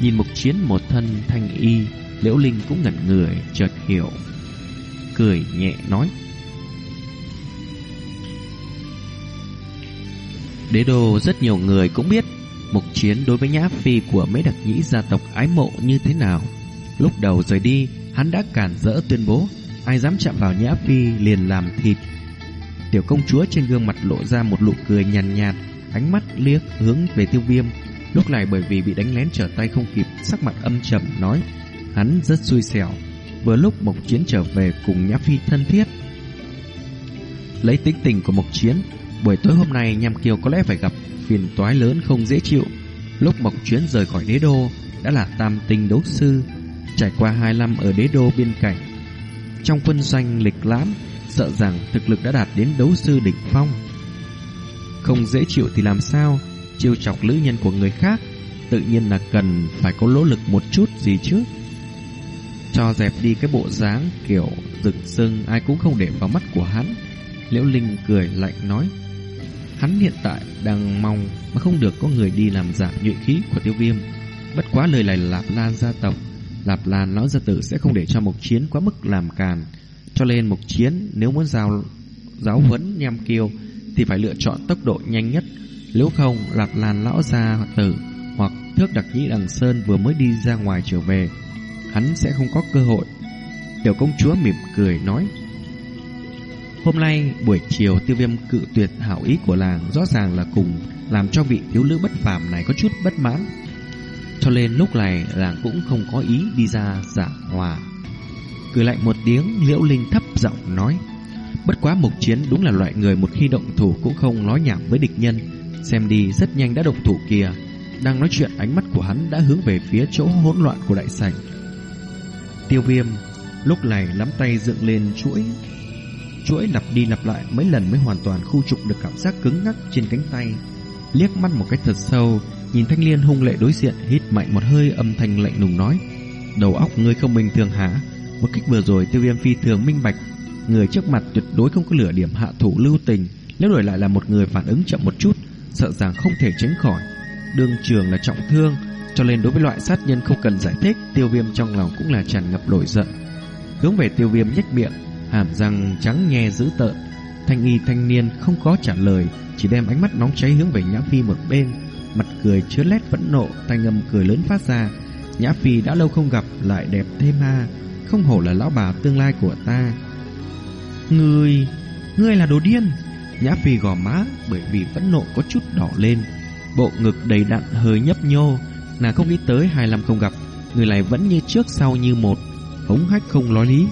Nhìn mục chiến một thân thanh y Liễu Linh cũng ngẩn người chợt hiểu. Cười nhẹ nói. Đế đô rất nhiều người cũng biết Mục chiến đối với nhã phi của mấy đặc nhĩ gia tộc ái mộ như thế nào. Lúc đầu rời đi Hắn đã cản rỡ tuyên bố Ai dám chạm vào nhã phi liền làm thịt. Tiểu công chúa trên gương mặt lộ ra một nụ cười nhàn nhạt, nhạt, ánh mắt liếc hướng về tiêu viêm. Lúc này bởi vì bị đánh lén trở tay không kịp, sắc mặt âm trầm nói, hắn rất xui xẻo. Vừa lúc Mộc Chiến trở về cùng Nhã Phi thân thiết. Lấy tính tình của Mộc Chiến, buổi tối hôm nay Nham Kiều có lẽ phải gặp phiền toái lớn không dễ chịu. Lúc Mộc Chiến rời khỏi đế đô, đã là tam tinh đấu sư, trải qua hai năm ở đế đô biên cảnh. Trong quân doanh lịch lãm, sợ rằng thực lực đã đạt đến đấu sư đỉnh phong. Không dễ chịu thì làm sao, chiêu chọc lữ nhân của người khác, tự nhiên là cần phải có lỗ lực một chút gì chứ. Cho dẹp đi cái bộ dáng kiểu rực rưng ai cũng không để vào mắt của hắn. Liễu Linh cười lạnh nói, hắn hiện tại đang mong mà không được có người đi làm giảm nhuệ khí của tiêu viêm. Bất quá lời này Lạp Lan gia tộc, Lạp Lan lão gia tử sẽ không để cho một chiến quá mức làm càn, cho nên mục chiến nếu muốn giao giáo huấn nham kiêu thì phải lựa chọn tốc độ nhanh nhất. Nếu không, lạc làn lão gia tử hoặc thước đặc nhĩ đằng sơn vừa mới đi ra ngoài trở về, hắn sẽ không có cơ hội. Tiểu công chúa mỉm cười nói. Hôm nay buổi chiều tiêu viêm cự tuyệt hảo ý của làng rõ ràng là cùng làm cho vị thiếu nữ bất phàm này có chút bất mãn. Cho nên lúc này làng cũng không có ý đi ra giảng hòa. Cười lại một tiếng Liễu Linh thấp giọng nói Bất quá mục chiến đúng là loại người một khi động thủ Cũng không nói nhảm với địch nhân Xem đi, rất nhanh đã động thủ kia. Đang nói chuyện, ánh mắt của hắn đã hướng về phía chỗ hỗn loạn của đại sảnh. Tiêu viêm, Lúc này nắm tay dựng lên chuỗi Chuỗi lặp đi lặp lại mấy lần mới hoàn toàn khu trục được cảm giác cứng ngắc trên cánh tay. Liếc mắt một cách thật sâu, Nhìn thanh liên hung lệ đối diện, Hít mạnh một hơi âm thanh lạnh lùng nói, Đầu óc ngươi không bình thường hả? Một kích vừa rồi, tiêu viêm phi thường minh bạch. Người trước mặt tuyệt đối không có lửa điểm hạ thủ lưu tình. Nếu đổi lại là một người phản ứng chậm một chút Sợ rằng không thể tránh khỏi. Đường trường là trọng thương, Cho nên đối với loại sát nhân không cần giải thích, Tiêu viêm trong lòng cũng là tràn ngập nổi giận. Hướng về tiêu viêm nhếch miệng, Hàm răng trắng nghe dữ tợn. Thanh y thanh niên không có trả lời, Chỉ đem ánh mắt nóng cháy hướng về Nhã Phi một bên. Mặt cười chứa lét phẫn nộ, Thanh âm cười lớn phát ra. Nhã Phi đã lâu không gặp, lại đẹp thêm ma Không hổ là lão bà tương lai của ta. Ngươi Ngươi là đồ điên. Nhã Phi gò má bởi vì phẫn nộ có chút đỏ lên. Bộ ngực đầy đặn hơi nhấp nhô, Nàng không nghĩ tới hai năm không gặp, Người này vẫn như trước sau như một, Hống hách không nói lý.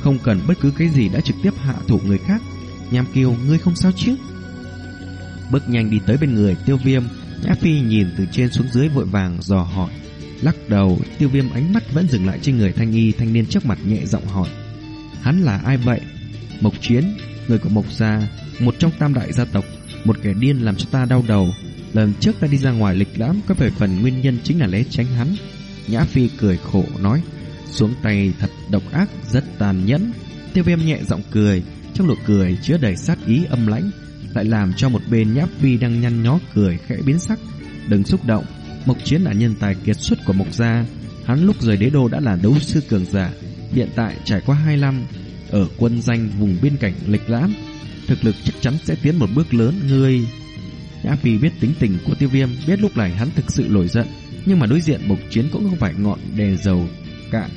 Không cần bất cứ cái gì đã trực tiếp hạ thủ người khác. Nham kiều ngươi không sao chứ? Bước nhanh đi tới bên người tiêu viêm, Nhã Phi nhìn từ trên xuống dưới vội vàng dò hỏi. Lắc đầu, tiêu viêm ánh mắt vẫn dừng lại trên người thanh y thanh niên trước mặt nhẹ giọng hỏi. Hắn là ai vậy? Mộc Chiến Người của Mộc Gia, Một trong tam đại gia tộc, Một kẻ điên làm cho ta đau đầu. Lần trước ta đi ra ngoài lịch lãm Có vẻ phần nguyên nhân chính là lẽ tránh hắn. Nhã Phi cười khổ nói, Xuống tay thật độc ác, Rất tàn nhẫn. Tiêu viêm nhẹ giọng cười, Trong nụ cười chứa đầy sát ý âm lãnh, Lại làm cho một bên Nhã Phi đang nhăn nhó cười khẽ biến sắc. Đừng xúc động, Mộc Chiến là nhân tài kiệt xuất của Mộc Gia. Hắn lúc rời đế đô đã là đấu sư cường giả, Hiện tại trải qua hai năm ở quân danh vùng biên cảnh lịch lãm, thực lực chắc chắn sẽ tiến một bước lớn ngươi. Nhã Phi biết tính tình của tiêu viêm, biết lúc này hắn thực sự nổi giận, nhưng mà đối diện một chiến cũng không phải ngọn đèn dầu cạn.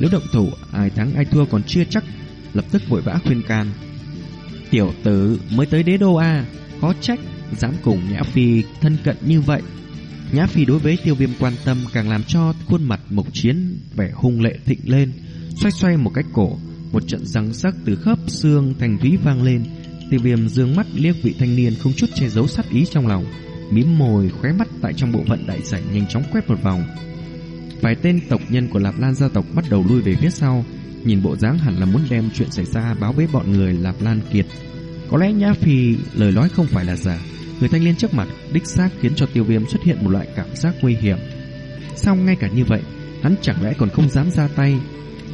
Nếu động thủ, ai thắng ai thua còn chưa chắc, lập tức vội vã khuyên can. Tiểu tử mới tới đế đô A, khó trách, dám cùng Nhã Phi thân cận như vậy. Nhã Phi đối với tiêu viêm quan tâm càng làm cho khuôn mặt mộc chiến vẻ hung lệ thịnh lên, xoay xoay một cái cổ, một trận răng sắc từ khớp xương thành thúy vang lên. Tiêu viêm dương mắt liếc vị thanh niên không chút che giấu sát ý trong lòng. Mím môi, khóe mắt tại trong bộ phận đại sảnh nhanh chóng quét một vòng. Vài tên tộc nhân của Lạp Lan gia tộc bắt đầu lui về phía sau. Nhìn bộ dáng hẳn là muốn đem chuyện xảy ra báo với bọn người Lạp Lan Kiệt. Có lẽ Nhã Phi lời nói không phải là giả. Người thanh niên trước mặt đích xác khiến cho tiêu viêm xuất hiện một loại cảm giác nguy hiểm. Xong ngay cả như vậy, Hắn chẳng lẽ còn không dám ra tay?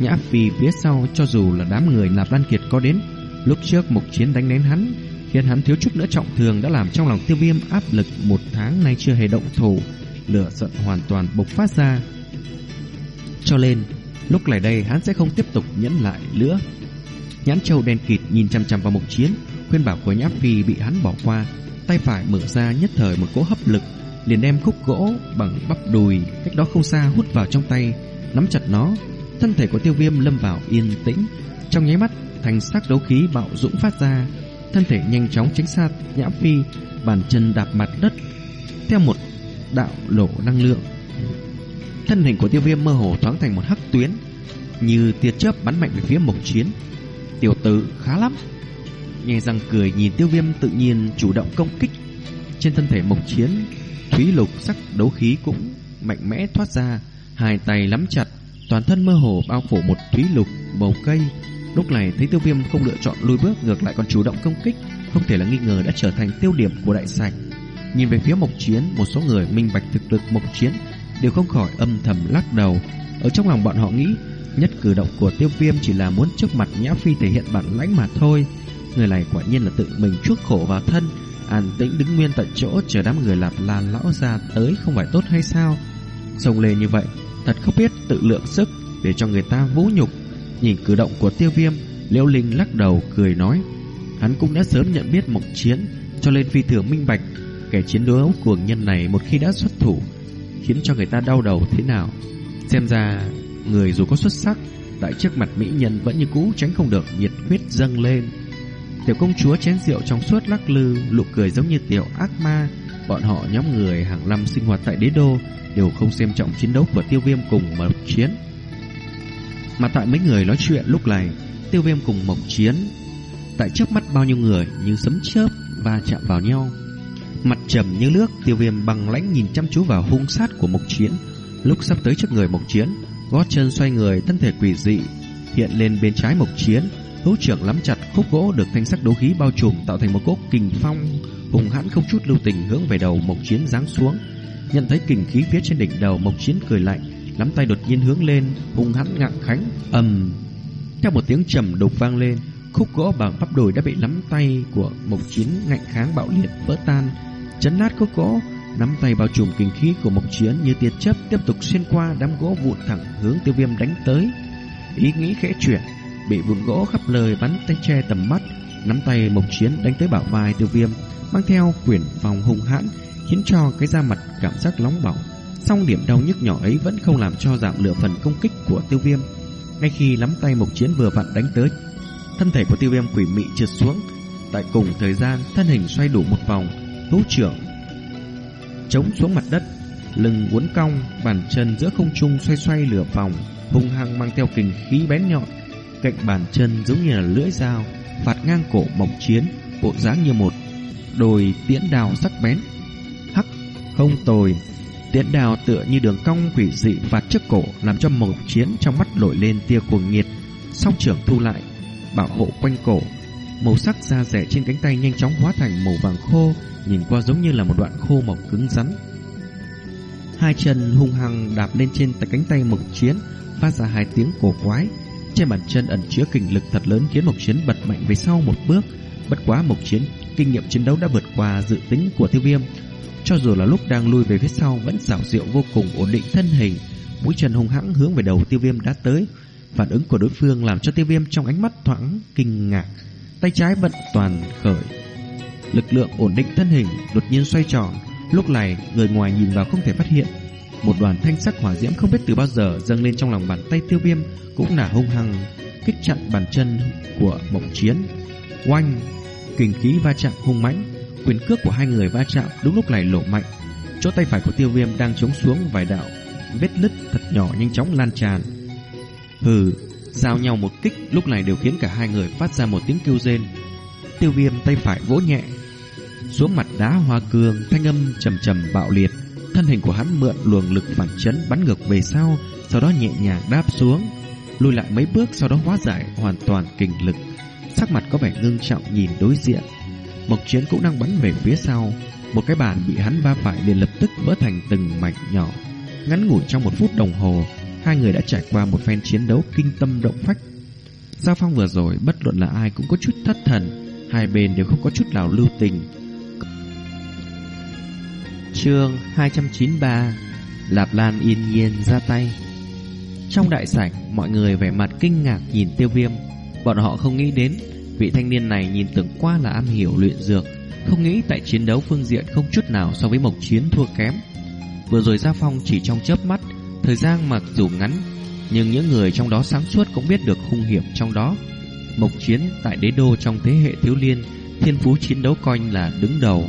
Nhã Phi phía sau cho dù là đám người Lạp Lan Kiệt có đến, Lúc trước mục chiến đánh đến hắn, Khiến hắn thiếu chút nữa trọng thương Đã làm trong lòng tiêu viêm áp lực Một tháng nay chưa hề động thủ, Lửa giận hoàn toàn bộc phát ra. Cho nên Lúc này đây hắn sẽ không tiếp tục nhẫn lại nữa. Nhãn châu đen kịt nhìn chăm chăm vào mục chiến, Khuyên bảo của Nhã Phi bị hắn bỏ qua, Tay phải mở ra nhất thời một cỗ hấp lực, Liền đem khúc gỗ bằng bắp đùi Cách đó không xa hút vào trong tay, Nắm chặt nó Thân thể của tiêu viêm lâm vào yên tĩnh. Trong nháy mắt, thành sắc đấu khí bạo dũng phát ra. Thân thể nhanh chóng tránh xa nhã phi, Bàn chân đạp mặt đất, Theo một đạo lỗ năng lượng. Thân hình của tiêu viêm mơ hồ thoáng thành một hắc tuyến, Như tia chớp bắn mạnh về phía mộc chiến. Tiểu tử khá lắm. Nghe răng cười nhìn tiêu viêm tự nhiên chủ động công kích. Trên thân thể mộc chiến Thúy lục sắc đấu khí cũng mạnh mẽ thoát ra, Hai tay nắm chặt toàn thân mơ hồ bao phủ một thúy lục bầu cây. Lúc này thấy tiêu viêm không lựa chọn lùi bước ngược lại còn chủ động công kích, không thể là nghi ngờ đã trở thành tiêu điểm của đại sảnh. Nhìn về phía mộc chiến, một số người minh bạch thực lực mộc chiến đều không khỏi âm thầm lắc đầu. Ở trong lòng bọn họ nghĩ, nhất cử động của tiêu viêm chỉ là muốn trước mặt Nhã Phi thể hiện bản lãnh mà thôi. Người này quả nhiên là tự mình chuốc khổ vào thân, an tĩnh đứng nguyên tại chỗ chờ đám người lạp lan lão ra tới không phải tốt hay sao? sông lề như vậy, Thật không biết tự lượng sức Để cho người ta vũ nhục. Nhìn cử động của tiêu viêm, Liễu Linh lắc đầu cười nói, Hắn cũng đã sớm nhận biết mộc chiến, Cho nên phi thường minh bạch Kẻ chiến đấu cuồng nhân này một khi đã xuất thủ, Khiến cho người ta đau đầu thế nào. Xem ra, Người dù có xuất sắc, Tại trước mặt mỹ nhân vẫn như cũ tránh không được nhiệt huyết dâng lên. Tiểu công chúa chén rượu trong suốt lắc lư Lụ cười giống như tiểu ác ma Bọn họ nhóm người hàng năm sinh hoạt tại đế đô đều không xem trọng chiến đấu của tiêu viêm cùng mộc chiến. Mà tại mấy người nói chuyện lúc này, tiêu viêm cùng mộc chiến, tại trước mắt bao nhiêu người như sấm chớp và chạm vào nhau. Mặt trầm như nước, tiêu viêm bằng lãnh nhìn chăm chú vào hung sát của mộc chiến. Lúc sắp tới trước người mộc chiến, gót chân xoay người, thân thể quỷ dị hiện lên bên trái mộc chiến. Hữu trưởng nắm chặt khúc gỗ được thanh sắc đấu khí bao trùm tạo thành một cốt kình phong hùng hãn không chút lưu tình hướng về đầu mộc chiến giáng xuống. Nhận thấy kình khí phía trên đỉnh đầu Mộc Chiến cười lạnh Nắm tay đột nhiên hướng lên hùng hãn ngạng khánh ầm Theo một tiếng trầm đục vang lên, khúc gỗ bằng bắp đùi đã bị nắm tay của Mộc Chiến ngạnh kháng bạo liệt vỡ tan, chấn nát khúc gỗ, nắm tay bao trùm kinh khí của Mộc Chiến như tia chớp tiếp tục xuyên qua đám gỗ vụn thẳng hướng Tiêu Viêm đánh tới. Ý nghĩ khẽ chuyển, bị vụn gỗ khắp lời bắn tay che tầm mắt, nắm tay Mộc Chiến đánh tới bảo vai Tiêu Viêm, mang theo quyển phòng hung hãn, khiến cho cái da mặt cảm giác nóng bỏng. Song điểm đau nhức nhỏ ấy vẫn không làm cho giảm lửa phần công kích của Tiêu Viêm. Ngay khi nắm tay Mộc Chiến vừa vặn đánh tới, thân thể của Tiêu Viêm quỷ mị trượt xuống. Tại cùng thời gian, thân hình xoay đủ một vòng, hữu trưởng chống xuống mặt đất, lưng uốn cong, bàn chân giữa không trung xoay xoay lửa vòng, hung hăng mang theo kình khí bén nhọn, cạnh bàn chân giống như là lưỡi dao, phạt ngang cổ Mộc Chiến, bộ dáng như một đồi tiễn đào sắc bén. Hắc, không tồi. Tiễn đào tựa như đường cong quỷ dị và trước cổ, làm cho Mộc Chiến trong mắt nổi lên tia cuồng nhiệt. Song trưởng thu lại, bảo hộ quanh cổ, màu sắc da rẻ trên cánh tay nhanh chóng hóa thành màu vàng khô, nhìn qua giống như là một đoạn khô mộc cứng rắn. Hai chân hung hăng đạp lên trên tay cánh tay Mộc Chiến, phát ra hai tiếng cổ quái. Trên bàn chân ẩn chứa kình lực thật lớn khiến Mộc Chiến bật mạnh về sau một bước. Bất quá Mộc Chiến kinh nghiệm chiến đấu đã vượt qua dự tính của Tiêu Viêm. Cho dù là lúc đang lui về phía sau vẫn xảo diệu vô cùng ổn định thân hình, mũi chân hung hãng hướng về đầu Tiêu Viêm đã tới. Phản ứng của đối phương làm cho Tiêu Viêm trong ánh mắt thoáng kinh ngạc, tay trái vận toàn khởi. Lực lượng ổn định thân hình đột nhiên xoay tròn, lúc này người ngoài nhìn vào không thể phát hiện. Một đoàn thanh sắc hỏa diễm không biết từ bao giờ dâng lên trong lòng bàn tay Tiêu Viêm cũng là hung hăng kích chặn bàn chân của Mộng Chiến. Oanh, kình khí va chạm hung mãnh, quyền cước của hai người va chạm đúng lúc này lộ mạnh. Chỗ tay phải của Tiêu Viêm đang chống xuống vài đạo vết nứt thật nhỏ nhanh chóng lan tràn. Hừ, giao nhau một kích lúc này đều khiến cả hai người phát ra một tiếng kêu rên. Tiêu Viêm tay phải vỗ nhẹ xuống mặt đá hoa cương, thanh âm trầm trầm bạo liệt. Thân hình của hắn mượn luồng lực phản chấn bắn ngược về sau, sau đó nhẹ nhàng đáp xuống, lùi lại mấy bước sau đó hóa giải hoàn toàn kình lực. Sắc mặt có vẻ ngưng trọng nhìn đối diện. Mộc Chiến cũng đang bắn về phía sau, một cái bàn bị hắn va phải liền lập tức vỡ thành từng mảnh nhỏ. Ngắn ngủi trong một phút đồng hồ, hai người đã trải qua một phen chiến đấu kinh tâm động phách. Giao phong vừa rồi, bất luận là ai cũng có chút thất thần, hai bên đều không có chút nào lưu tình. Chương 293 Lạp Lan yên nhiên ra tay Trong đại sảnh Mọi người vẻ mặt kinh ngạc nhìn tiêu viêm Bọn họ không nghĩ đến Vị thanh niên này nhìn tưởng qua là am hiểu luyện dược Không nghĩ tại chiến đấu phương diện Không chút nào so với mộc chiến thua kém Vừa rồi ra phong chỉ trong chớp mắt Thời gian mặc dù ngắn Nhưng những người trong đó sáng suốt Cũng biết được hung hiểm trong đó Mộc chiến tại đế đô trong thế hệ thiếu liên Thiên phú chiến đấu coi là đứng đầu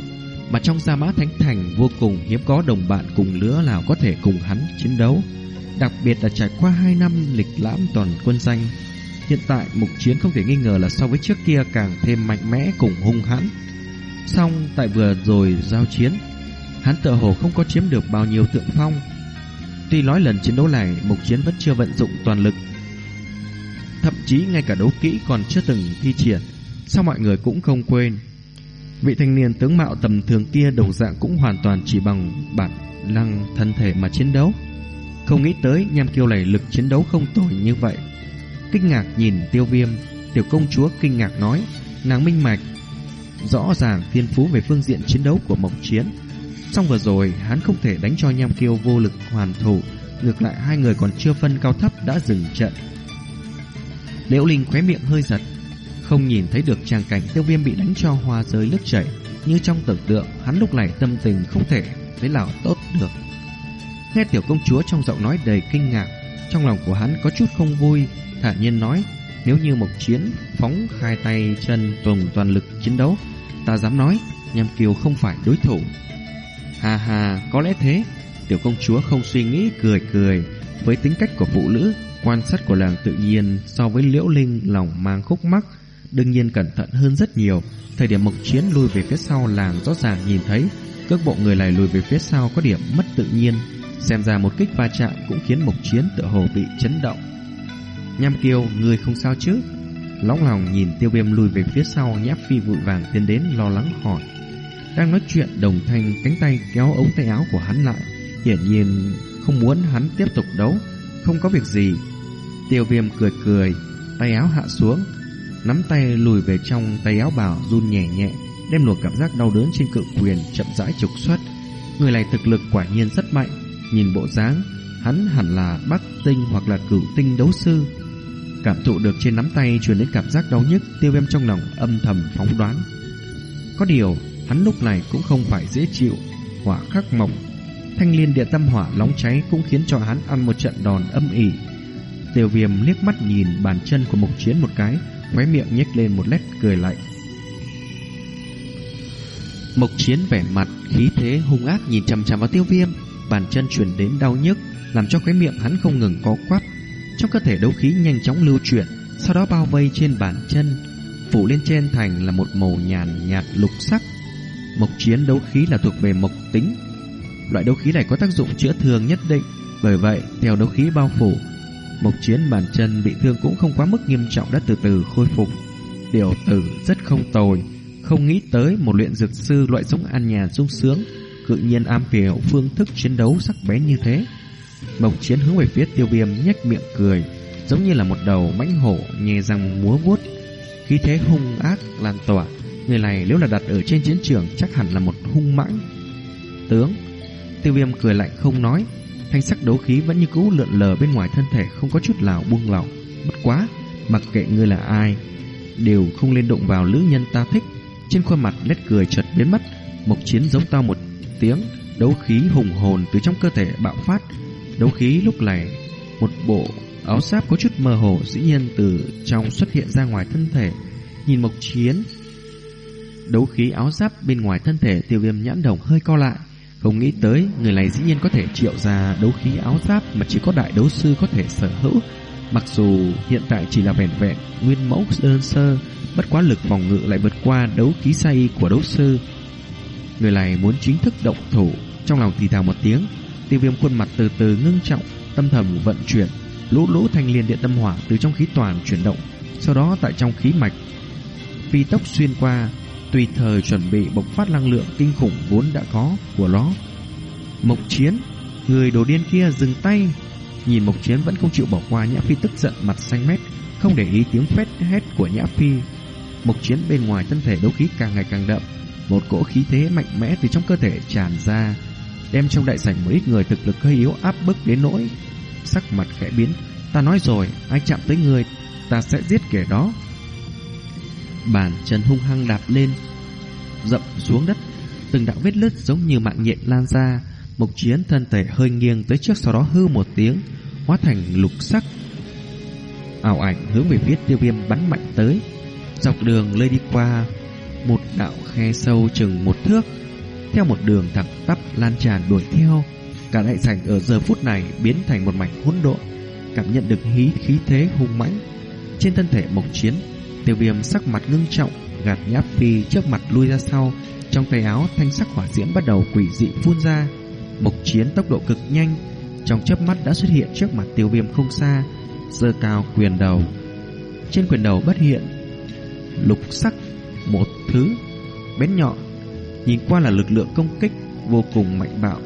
mà trong Gia Mã Thánh Thành vô cùng hiếm có đồng bạn cùng lứa nào có thể cùng hắn chiến đấu. Đặc biệt là trải qua 2 năm lịch lãm toàn quân danh, hiện tại mục chiến không thể nghi ngờ là so với trước kia càng thêm mạnh mẽ cùng hung hãn. Song tại vừa rồi giao chiến, hắn tự hồ không có chiếm được bao nhiêu tượng phong. Tuy nói lần chiến đấu này mục chiến vẫn chưa vận dụng toàn lực, thậm chí ngay cả đấu kỹ còn chưa từng thi triển, sao mọi người cũng không quên Vị thanh niên tướng mạo tầm thường kia đồng dạng cũng hoàn toàn chỉ bằng bản năng thân thể mà chiến đấu. Không nghĩ tới nham kiêu này lực chiến đấu không tồi như vậy. Kinh ngạc nhìn tiêu viêm, tiểu công chúa kinh ngạc nói, nàng minh mạch. Rõ ràng thiên phú về phương diện chiến đấu của mộc chiến. Xong vừa rồi hắn không thể đánh cho nham kiêu vô lực hoàn thủ, ngược lại hai người còn chưa phân cao thấp đã dừng trận. Liễu Linh khóe miệng hơi giật, không nhìn thấy được tràng cảnh tiêu viêm bị đánh cho hoa rơi nước chảy Như trong tưởng tượng Hắn lúc này tâm tình không thể Thấy nào tốt được Nghe tiểu công chúa trong giọng nói đầy kinh ngạc Trong lòng của hắn có chút không vui Thản nhiên nói, Nếu như mộc chiến phóng khai tay chân Tùng toàn lực chiến đấu, Ta dám nói, Nham kiều không phải đối thủ Hà hà có lẽ thế Tiểu công chúa không suy nghĩ, cười cười Với tính cách của phụ nữ, Quan sát của làng tự nhiên so với liễu linh lòng mang khúc mắc, đương nhiên cẩn thận hơn rất nhiều. Thời điểm Mộc Chiến lùi về phía sau, làng rõ ràng nhìn thấy cước bộ người này lùi về phía sau có điểm mất tự nhiên. Xem ra một kích va chạm cũng khiến Mộc Chiến tự hồ bị chấn động. Nham Kiêu, người không sao chứ? Lóng lòng nhìn tiêu viêm lùi về phía sau nháp phi vội vàng tiến đến lo lắng hỏi. Đang nói chuyện đồng thanh cánh tay kéo ống tay áo của hắn lại. Hiển nhiên không muốn hắn tiếp tục đấu. Không có việc gì. Tiêu viêm cười cười tay áo hạ xuống, nắm tay lùi về trong tay áo bảo run nhẹ nhẹ, đem luồng cảm giác đau đớn trên cự quyền chậm rãi trục xuất. Người này thực lực quả nhiên rất mạnh, nhìn bộ dáng, hắn hẳn là Bắc Tinh hoặc là Cửu Tinh đấu sư. Cảm thụ được trên nắm tay truyền đến cảm giác đau nhức, Tiêu Viêm trong lòng âm thầm phóng đoán. Có điều, hắn lúc này cũng không phải dễ chịu, hỏa khắc mộc, thanh liên địa tâm hỏa nóng cháy cũng khiến cho hắn ăn một trận đòn âm ỉ. Tiêu Viêm liếc mắt nhìn bàn chân của Mộc Chiến một cái, khóe miệng nhếch lên một nét cười lạnh. Mộc Chiến vẻ mặt khí thế hung ác nhìn chằm chằm vào Tiêu Viêm, bàn chân truyền đến đau nhức, làm cho khóe miệng hắn không ngừng co quắp. Trong cơ thể đấu khí nhanh chóng lưu chuyển, sau đó bao vây trên bàn chân, phủ lên trên thành là một màu nhàn nhạt lục sắc. Mộc Chiến đấu khí là thuộc về mộc tính. Loại đấu khí này có tác dụng chữa thương nhất định, bởi vậy theo đấu khí bao phủ, Mộc Chiến bàn chân bị thương cũng không quá mức nghiêm trọng đã từ từ khôi phục. điều tử rất không tồi, không nghĩ tới một luyện dược sư loại sống an nhàn sung sướng, cự nhiên am hiểu phương thức chiến đấu sắc bén như thế. Mộc Chiến hướng về phía Tiêu Viêm nhếch miệng cười, giống như là một đầu mãnh hổ nhè răng múa vuốt, khí thế hung ác lan tỏa. Người này nếu là đặt ở trên chiến trường chắc hẳn là một hung mãng. Tướng, Tiêu Viêm cười lạnh không nói, thanh sắc đấu khí vẫn như cũ lượn lờ bên ngoài thân thể không có chút nào buông lỏng. Bất quá, mặc kệ ngươi là ai, đều không lên động vào lữ nhân ta thích. Trên khuôn mặt nét cười chợt biến mất, Mộc Chiến giống to một tiếng, đấu khí hùng hồn từ trong cơ thể bạo phát. Đấu khí lúc này, một bộ áo giáp có chút mơ hồ dĩ nhiên từ trong xuất hiện ra ngoài thân thể. Nhìn Mộc Chiến, đấu khí áo giáp bên ngoài thân thể tiêu viêm nhãn đồng hơi co lại. Không nghĩ tới người này dĩ nhiên có thể triệu ra đấu khí áo giáp mà chỉ có đại đấu sư có thể sở hữu. Mặc dù hiện tại chỉ là vẻn vẹn nguyên mẫu đơn sơ, bất quá lực phòng ngự lại vượt qua đấu khí sai của đấu sư. Người này muốn chính thức động thủ, trong lòng thì thào một tiếng, tiêu viêm khuôn mặt từ từ ngưng trọng, tâm thầm vận chuyển, lũ lũ thanh liên điện tâm hỏa từ trong khí toàn chuyển động, sau đó tại trong khí mạch phi tốc xuyên qua, tùy thời chuẩn bị bộc phát năng lượng kinh khủng vốn đã có của nó. Mộc Chiến, người đồ điên kia dừng tay. Nhìn Mộc Chiến vẫn không chịu bỏ qua Nhã Phi tức giận mặt xanh mét, không để ý tiếng phét hét của Nhã Phi. Mộc Chiến bên ngoài thân thể đấu khí càng ngày càng đậm, một cỗ khí thế mạnh mẽ từ trong cơ thể tràn ra, đem trong đại sảnh một ít người thực lực hơi yếu áp bức đến nỗi sắc mặt khẽ biến. Ta nói rồi, ai chạm tới người, ta sẽ giết kẻ đó. Bàn chân hung hăng đạp lên, dậm xuống đất, từng đạo vết lứt giống như mạng nhện lan ra. Mộc chiến thân thể hơi nghiêng tới trước sau đó hư một tiếng, hóa thành lục sắc. Ảo ảnh hướng về phía tiêu viêm bắn mạnh tới, dọc đường lây đi qua một đạo khe sâu chừng một thước, theo một đường thẳng tắp lan tràn đuổi theo. Cả đại sảnh ở giờ phút này biến thành một mảnh hỗn độn, cảm nhận được hí khí thế hung mãnh trên thân thể Mộc Chiến. Tiêu Viêm sắc mặt ngưng trọng, gạt nháp phi trước mặt lui ra sau, trong tay áo thanh sắc hỏa diễm bắt đầu quỷ dị phun ra. Mộc Chiến tốc độ cực nhanh, trong chớp mắt đã xuất hiện trước mặt Tiêu Viêm không xa, giơ cao quyền đầu. Trên quyền đầu bất hiện lục sắc một thứ bén nhọn, nhìn qua là lực lượng công kích vô cùng mạnh bạo.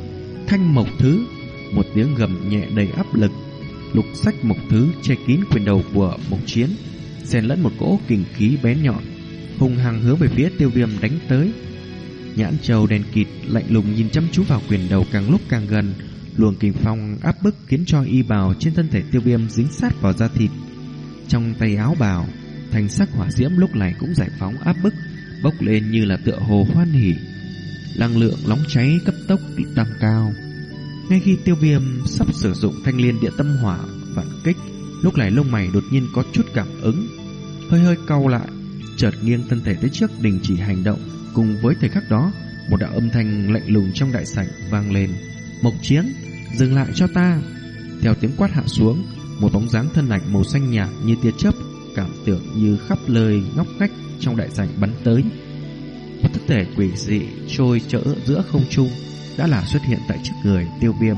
Thanh mộc thứ, một tiếng gầm nhẹ đầy áp lực. Lục sách mộc thứ che kín quyền đầu của mộc chiến, xen lẫn một cỗ kình khí bén nhọn, hung hăng hướng về phía tiêu viêm đánh tới. Nhãn trầu đèn kịt, lạnh lùng nhìn chăm chú vào quyền đầu càng lúc càng gần. Luồng kình phong áp bức khiến cho y bào trên thân thể tiêu viêm dính sát vào da thịt. Trong tay áo bào thành sắc hỏa diễm lúc này cũng giải phóng áp bức bốc lên như là tựa hồ hoan hỉ năng lượng nóng cháy cấp tốc tăng cao. Ngay khi tiêu viêm sắp sử dụng thanh liên địa tâm hỏa phản kích, lúc này lông mày đột nhiên có chút cảm ứng, hơi hơi cau lại, chợt nghiêng thân thể tới trước đình chỉ hành động, cùng với thời khắc đó, một đạo âm thanh lạnh lùng trong đại sảnh vang lên. Mộc chiến, dừng lại cho ta. Theo tiếng quát hạ xuống, một bóng dáng thân ảnh màu xanh nhạt như tia chớp, cảm tưởng như khắp lời ngóc ngách trong đại sảnh bắn tới. Một thức thể quỷ dị trôi chỡ giữa không trung đã là xuất hiện tại trước người tiêu viêm.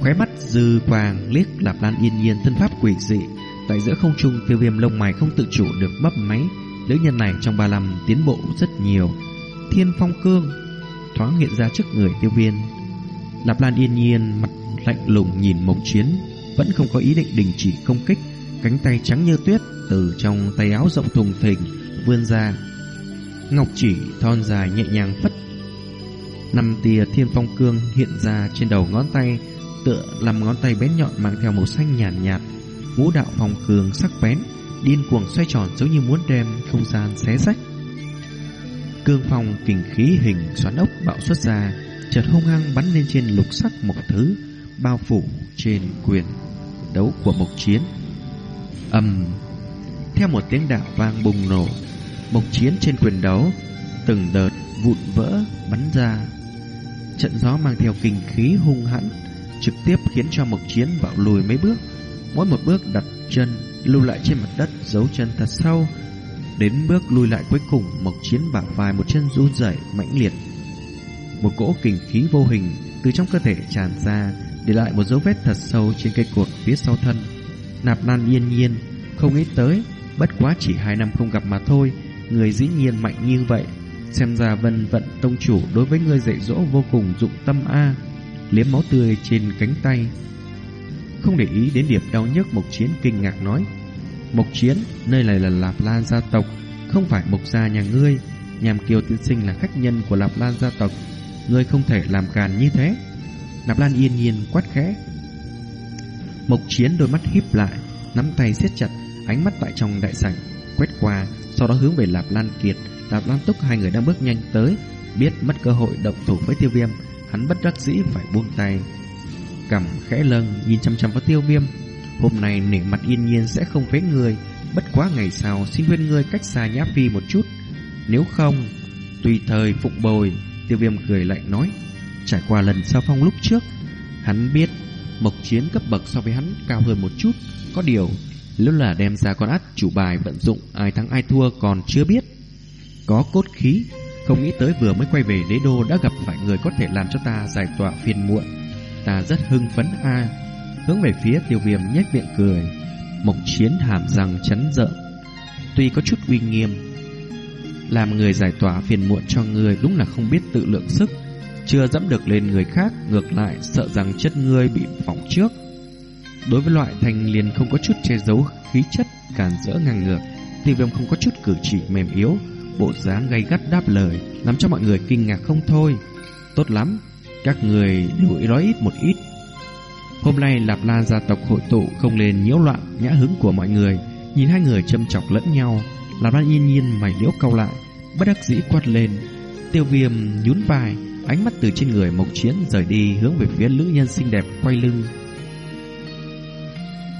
Khóe mắt dư quàng liếc lạp lan yên nhiên thân pháp quỷ dị tại giữa không trung tiêu viêm lông mày không tự chủ được mấp máy nữ nhân này trong ba năm tiến bộ rất nhiều thiên phong cương thoáng hiện ra trước người tiêu viên lạp lan yên nhiên mặt lạnh lùng nhìn mộng chiến, vẫn không có ý định đình chỉ công kích Cánh tay trắng như tuyết từ trong tay áo rộng thùng thình vươn ra. Ngọc chỉ thon dài nhẹ nhàng phất. Năm tia thiên phong cương hiện ra trên đầu ngón tay, tựa làm ngón tay bén nhọn mang theo màu xanh nhàn nhạt, nhạt. Ngũ đạo phong cương sắc bén, điên cuồng xoay tròn giống như muốn đem không gian xé rách. Cương phong kình khí hình xoắn ốc bạo xuất ra, chợt hung hăng bắn lên trên lục sắc một thứ, bao phủ trên quyền đấu của mộc chiến ầm theo một tiếng đạo vang bùng nổ, mộc chiến trên quyền đấu từng đợt vụn vỡ bắn ra. Trận gió mang theo kinh khí hung hãn, trực tiếp khiến cho mộc chiến bạo lùi mấy bước, mỗi một bước đặt chân lưu lại trên mặt đất dấu chân thật sâu. Đến bước lùi lại cuối cùng, mộc chiến bạo vai một chân run rẩy mãnh liệt. Một cỗ kinh khí vô hình từ trong cơ thể tràn ra, để lại một dấu vết thật sâu trên cây cột phía sau thân. Nạp Lan yên nhiên, không nghĩ tới, bất quá chỉ hai năm không gặp mà thôi, người dĩ nhiên mạnh như vậy. Xem ra vân vận tông chủ đối với người dạy dỗ vô cùng dụng tâm A, liếm máu tươi trên cánh tay. Không để ý đến điểm đau nhức Mộc Chiến kinh ngạc nói, Mộc Chiến, nơi này là Lạp Lan gia tộc, không phải Mộc gia nhà ngươi. Nhàm Kiều tiên sinh là khách nhân của Lạp Lan gia tộc, ngươi không thể làm càn như thế. Nạp Lan yên nhiên quát khẽ. Mộc Chiến đôi mắt híp lại, nắm tay siết chặt, ánh mắt tại trong đại sảnh quét qua, sau đó hướng về Lạp Lan Kiệt, Lạp Lan Túc hai người đang bước nhanh tới, biết mất cơ hội động thủ với Tiêu Viêm, hắn bất đắc dĩ phải buông tay. Cầm khẽ lưng nhìn chăm chăm vào Tiêu Viêm, hôm nay nể mặt yên nhiên sẽ không phế người, bất quá ngày sau xin khuyên ngươi cách xa Nhã Phi một chút, nếu không tùy thời phụng bồi. Tiêu Viêm cười lạnh nói. Trải qua lần giao phong lúc trước, hắn biết mộc chiến cấp bậc so với hắn cao hơn một chút. Có điều, lúc là đem ra con át chủ bài vận dụng ai thắng ai thua còn chưa biết. Có cốt khí, không nghĩ tới vừa mới quay về đế đô đã gặp phải người có thể làm cho ta giải tỏa phiền muộn. Ta rất hưng phấn a Hướng về phía tiêu viêm nhếch miệng cười. Mộc chiến hàm răng chấn giận. Tuy có chút uy nghiêm, làm người giải tỏa phiền muộn cho người đúng là không biết tự lượng sức chưa dẫm được lên người khác, ngược lại sợ rằng chất ngươi bị phỏng trước. Đối với loại thanh liền không có chút che giấu khí chất cản rỡ ngang ngược, tiêu viêm không có chút cử chỉ mềm yếu, bộ dáng gay gắt đáp lời, làm cho mọi người kinh ngạc không thôi. Tốt lắm, các người đuổi nói ít một ít. Hôm nay Lạp La gia tộc hội tụ không lên nhiễu loạn nhã hứng của mọi người, nhìn hai người châm chọc lẫn nhau, Lạp La yên nhiên mày liễu cau lại, bất đắc dĩ quát lên. Tiêu viêm nhún vai, Ánh mắt từ trên người Mộc Chiến rời đi hướng về phía nữ nhân xinh đẹp quay lưng.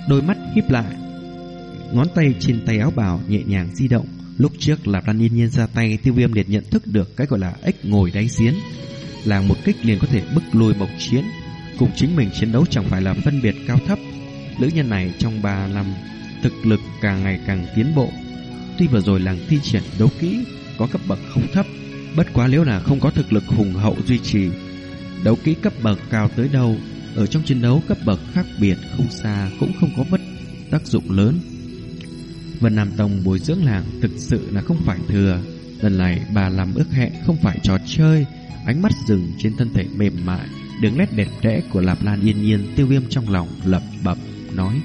Đôi mắt híp lại, ngón tay trên tay áo bào nhẹ nhàng di động. Lúc trước là Lan Yên Nhiên ra tay, Tiêu Viêm liền nhận thức được cái gọi là ếch ngồi đáy giếng, là một kích liền có thể bức lùi Mộc Chiến. Cùng chính mình chiến đấu chẳng phải là phân biệt cao thấp. Nữ nhân này trong 3 năm thực lực càng ngày càng tiến bộ. Tuy vừa rồi làng thi triển đấu kỹ có cấp bậc không thấp, Bất quá nếu là không có thực lực hùng hậu duy trì, đấu kỹ cấp bậc cao tới đâu, ở trong chiến đấu cấp bậc khác biệt không xa cũng không có bất tác dụng lớn. Vân Nam Tông bồi dưỡng làng thực sự là không phải thừa. Lần này bà làm ước hẹn không phải trò chơi, ánh mắt dừng trên thân thể mềm mại, đường nét đẹp đẽ của Lạp Lan yên nhiên tiêu viêm trong lòng lập bập nói.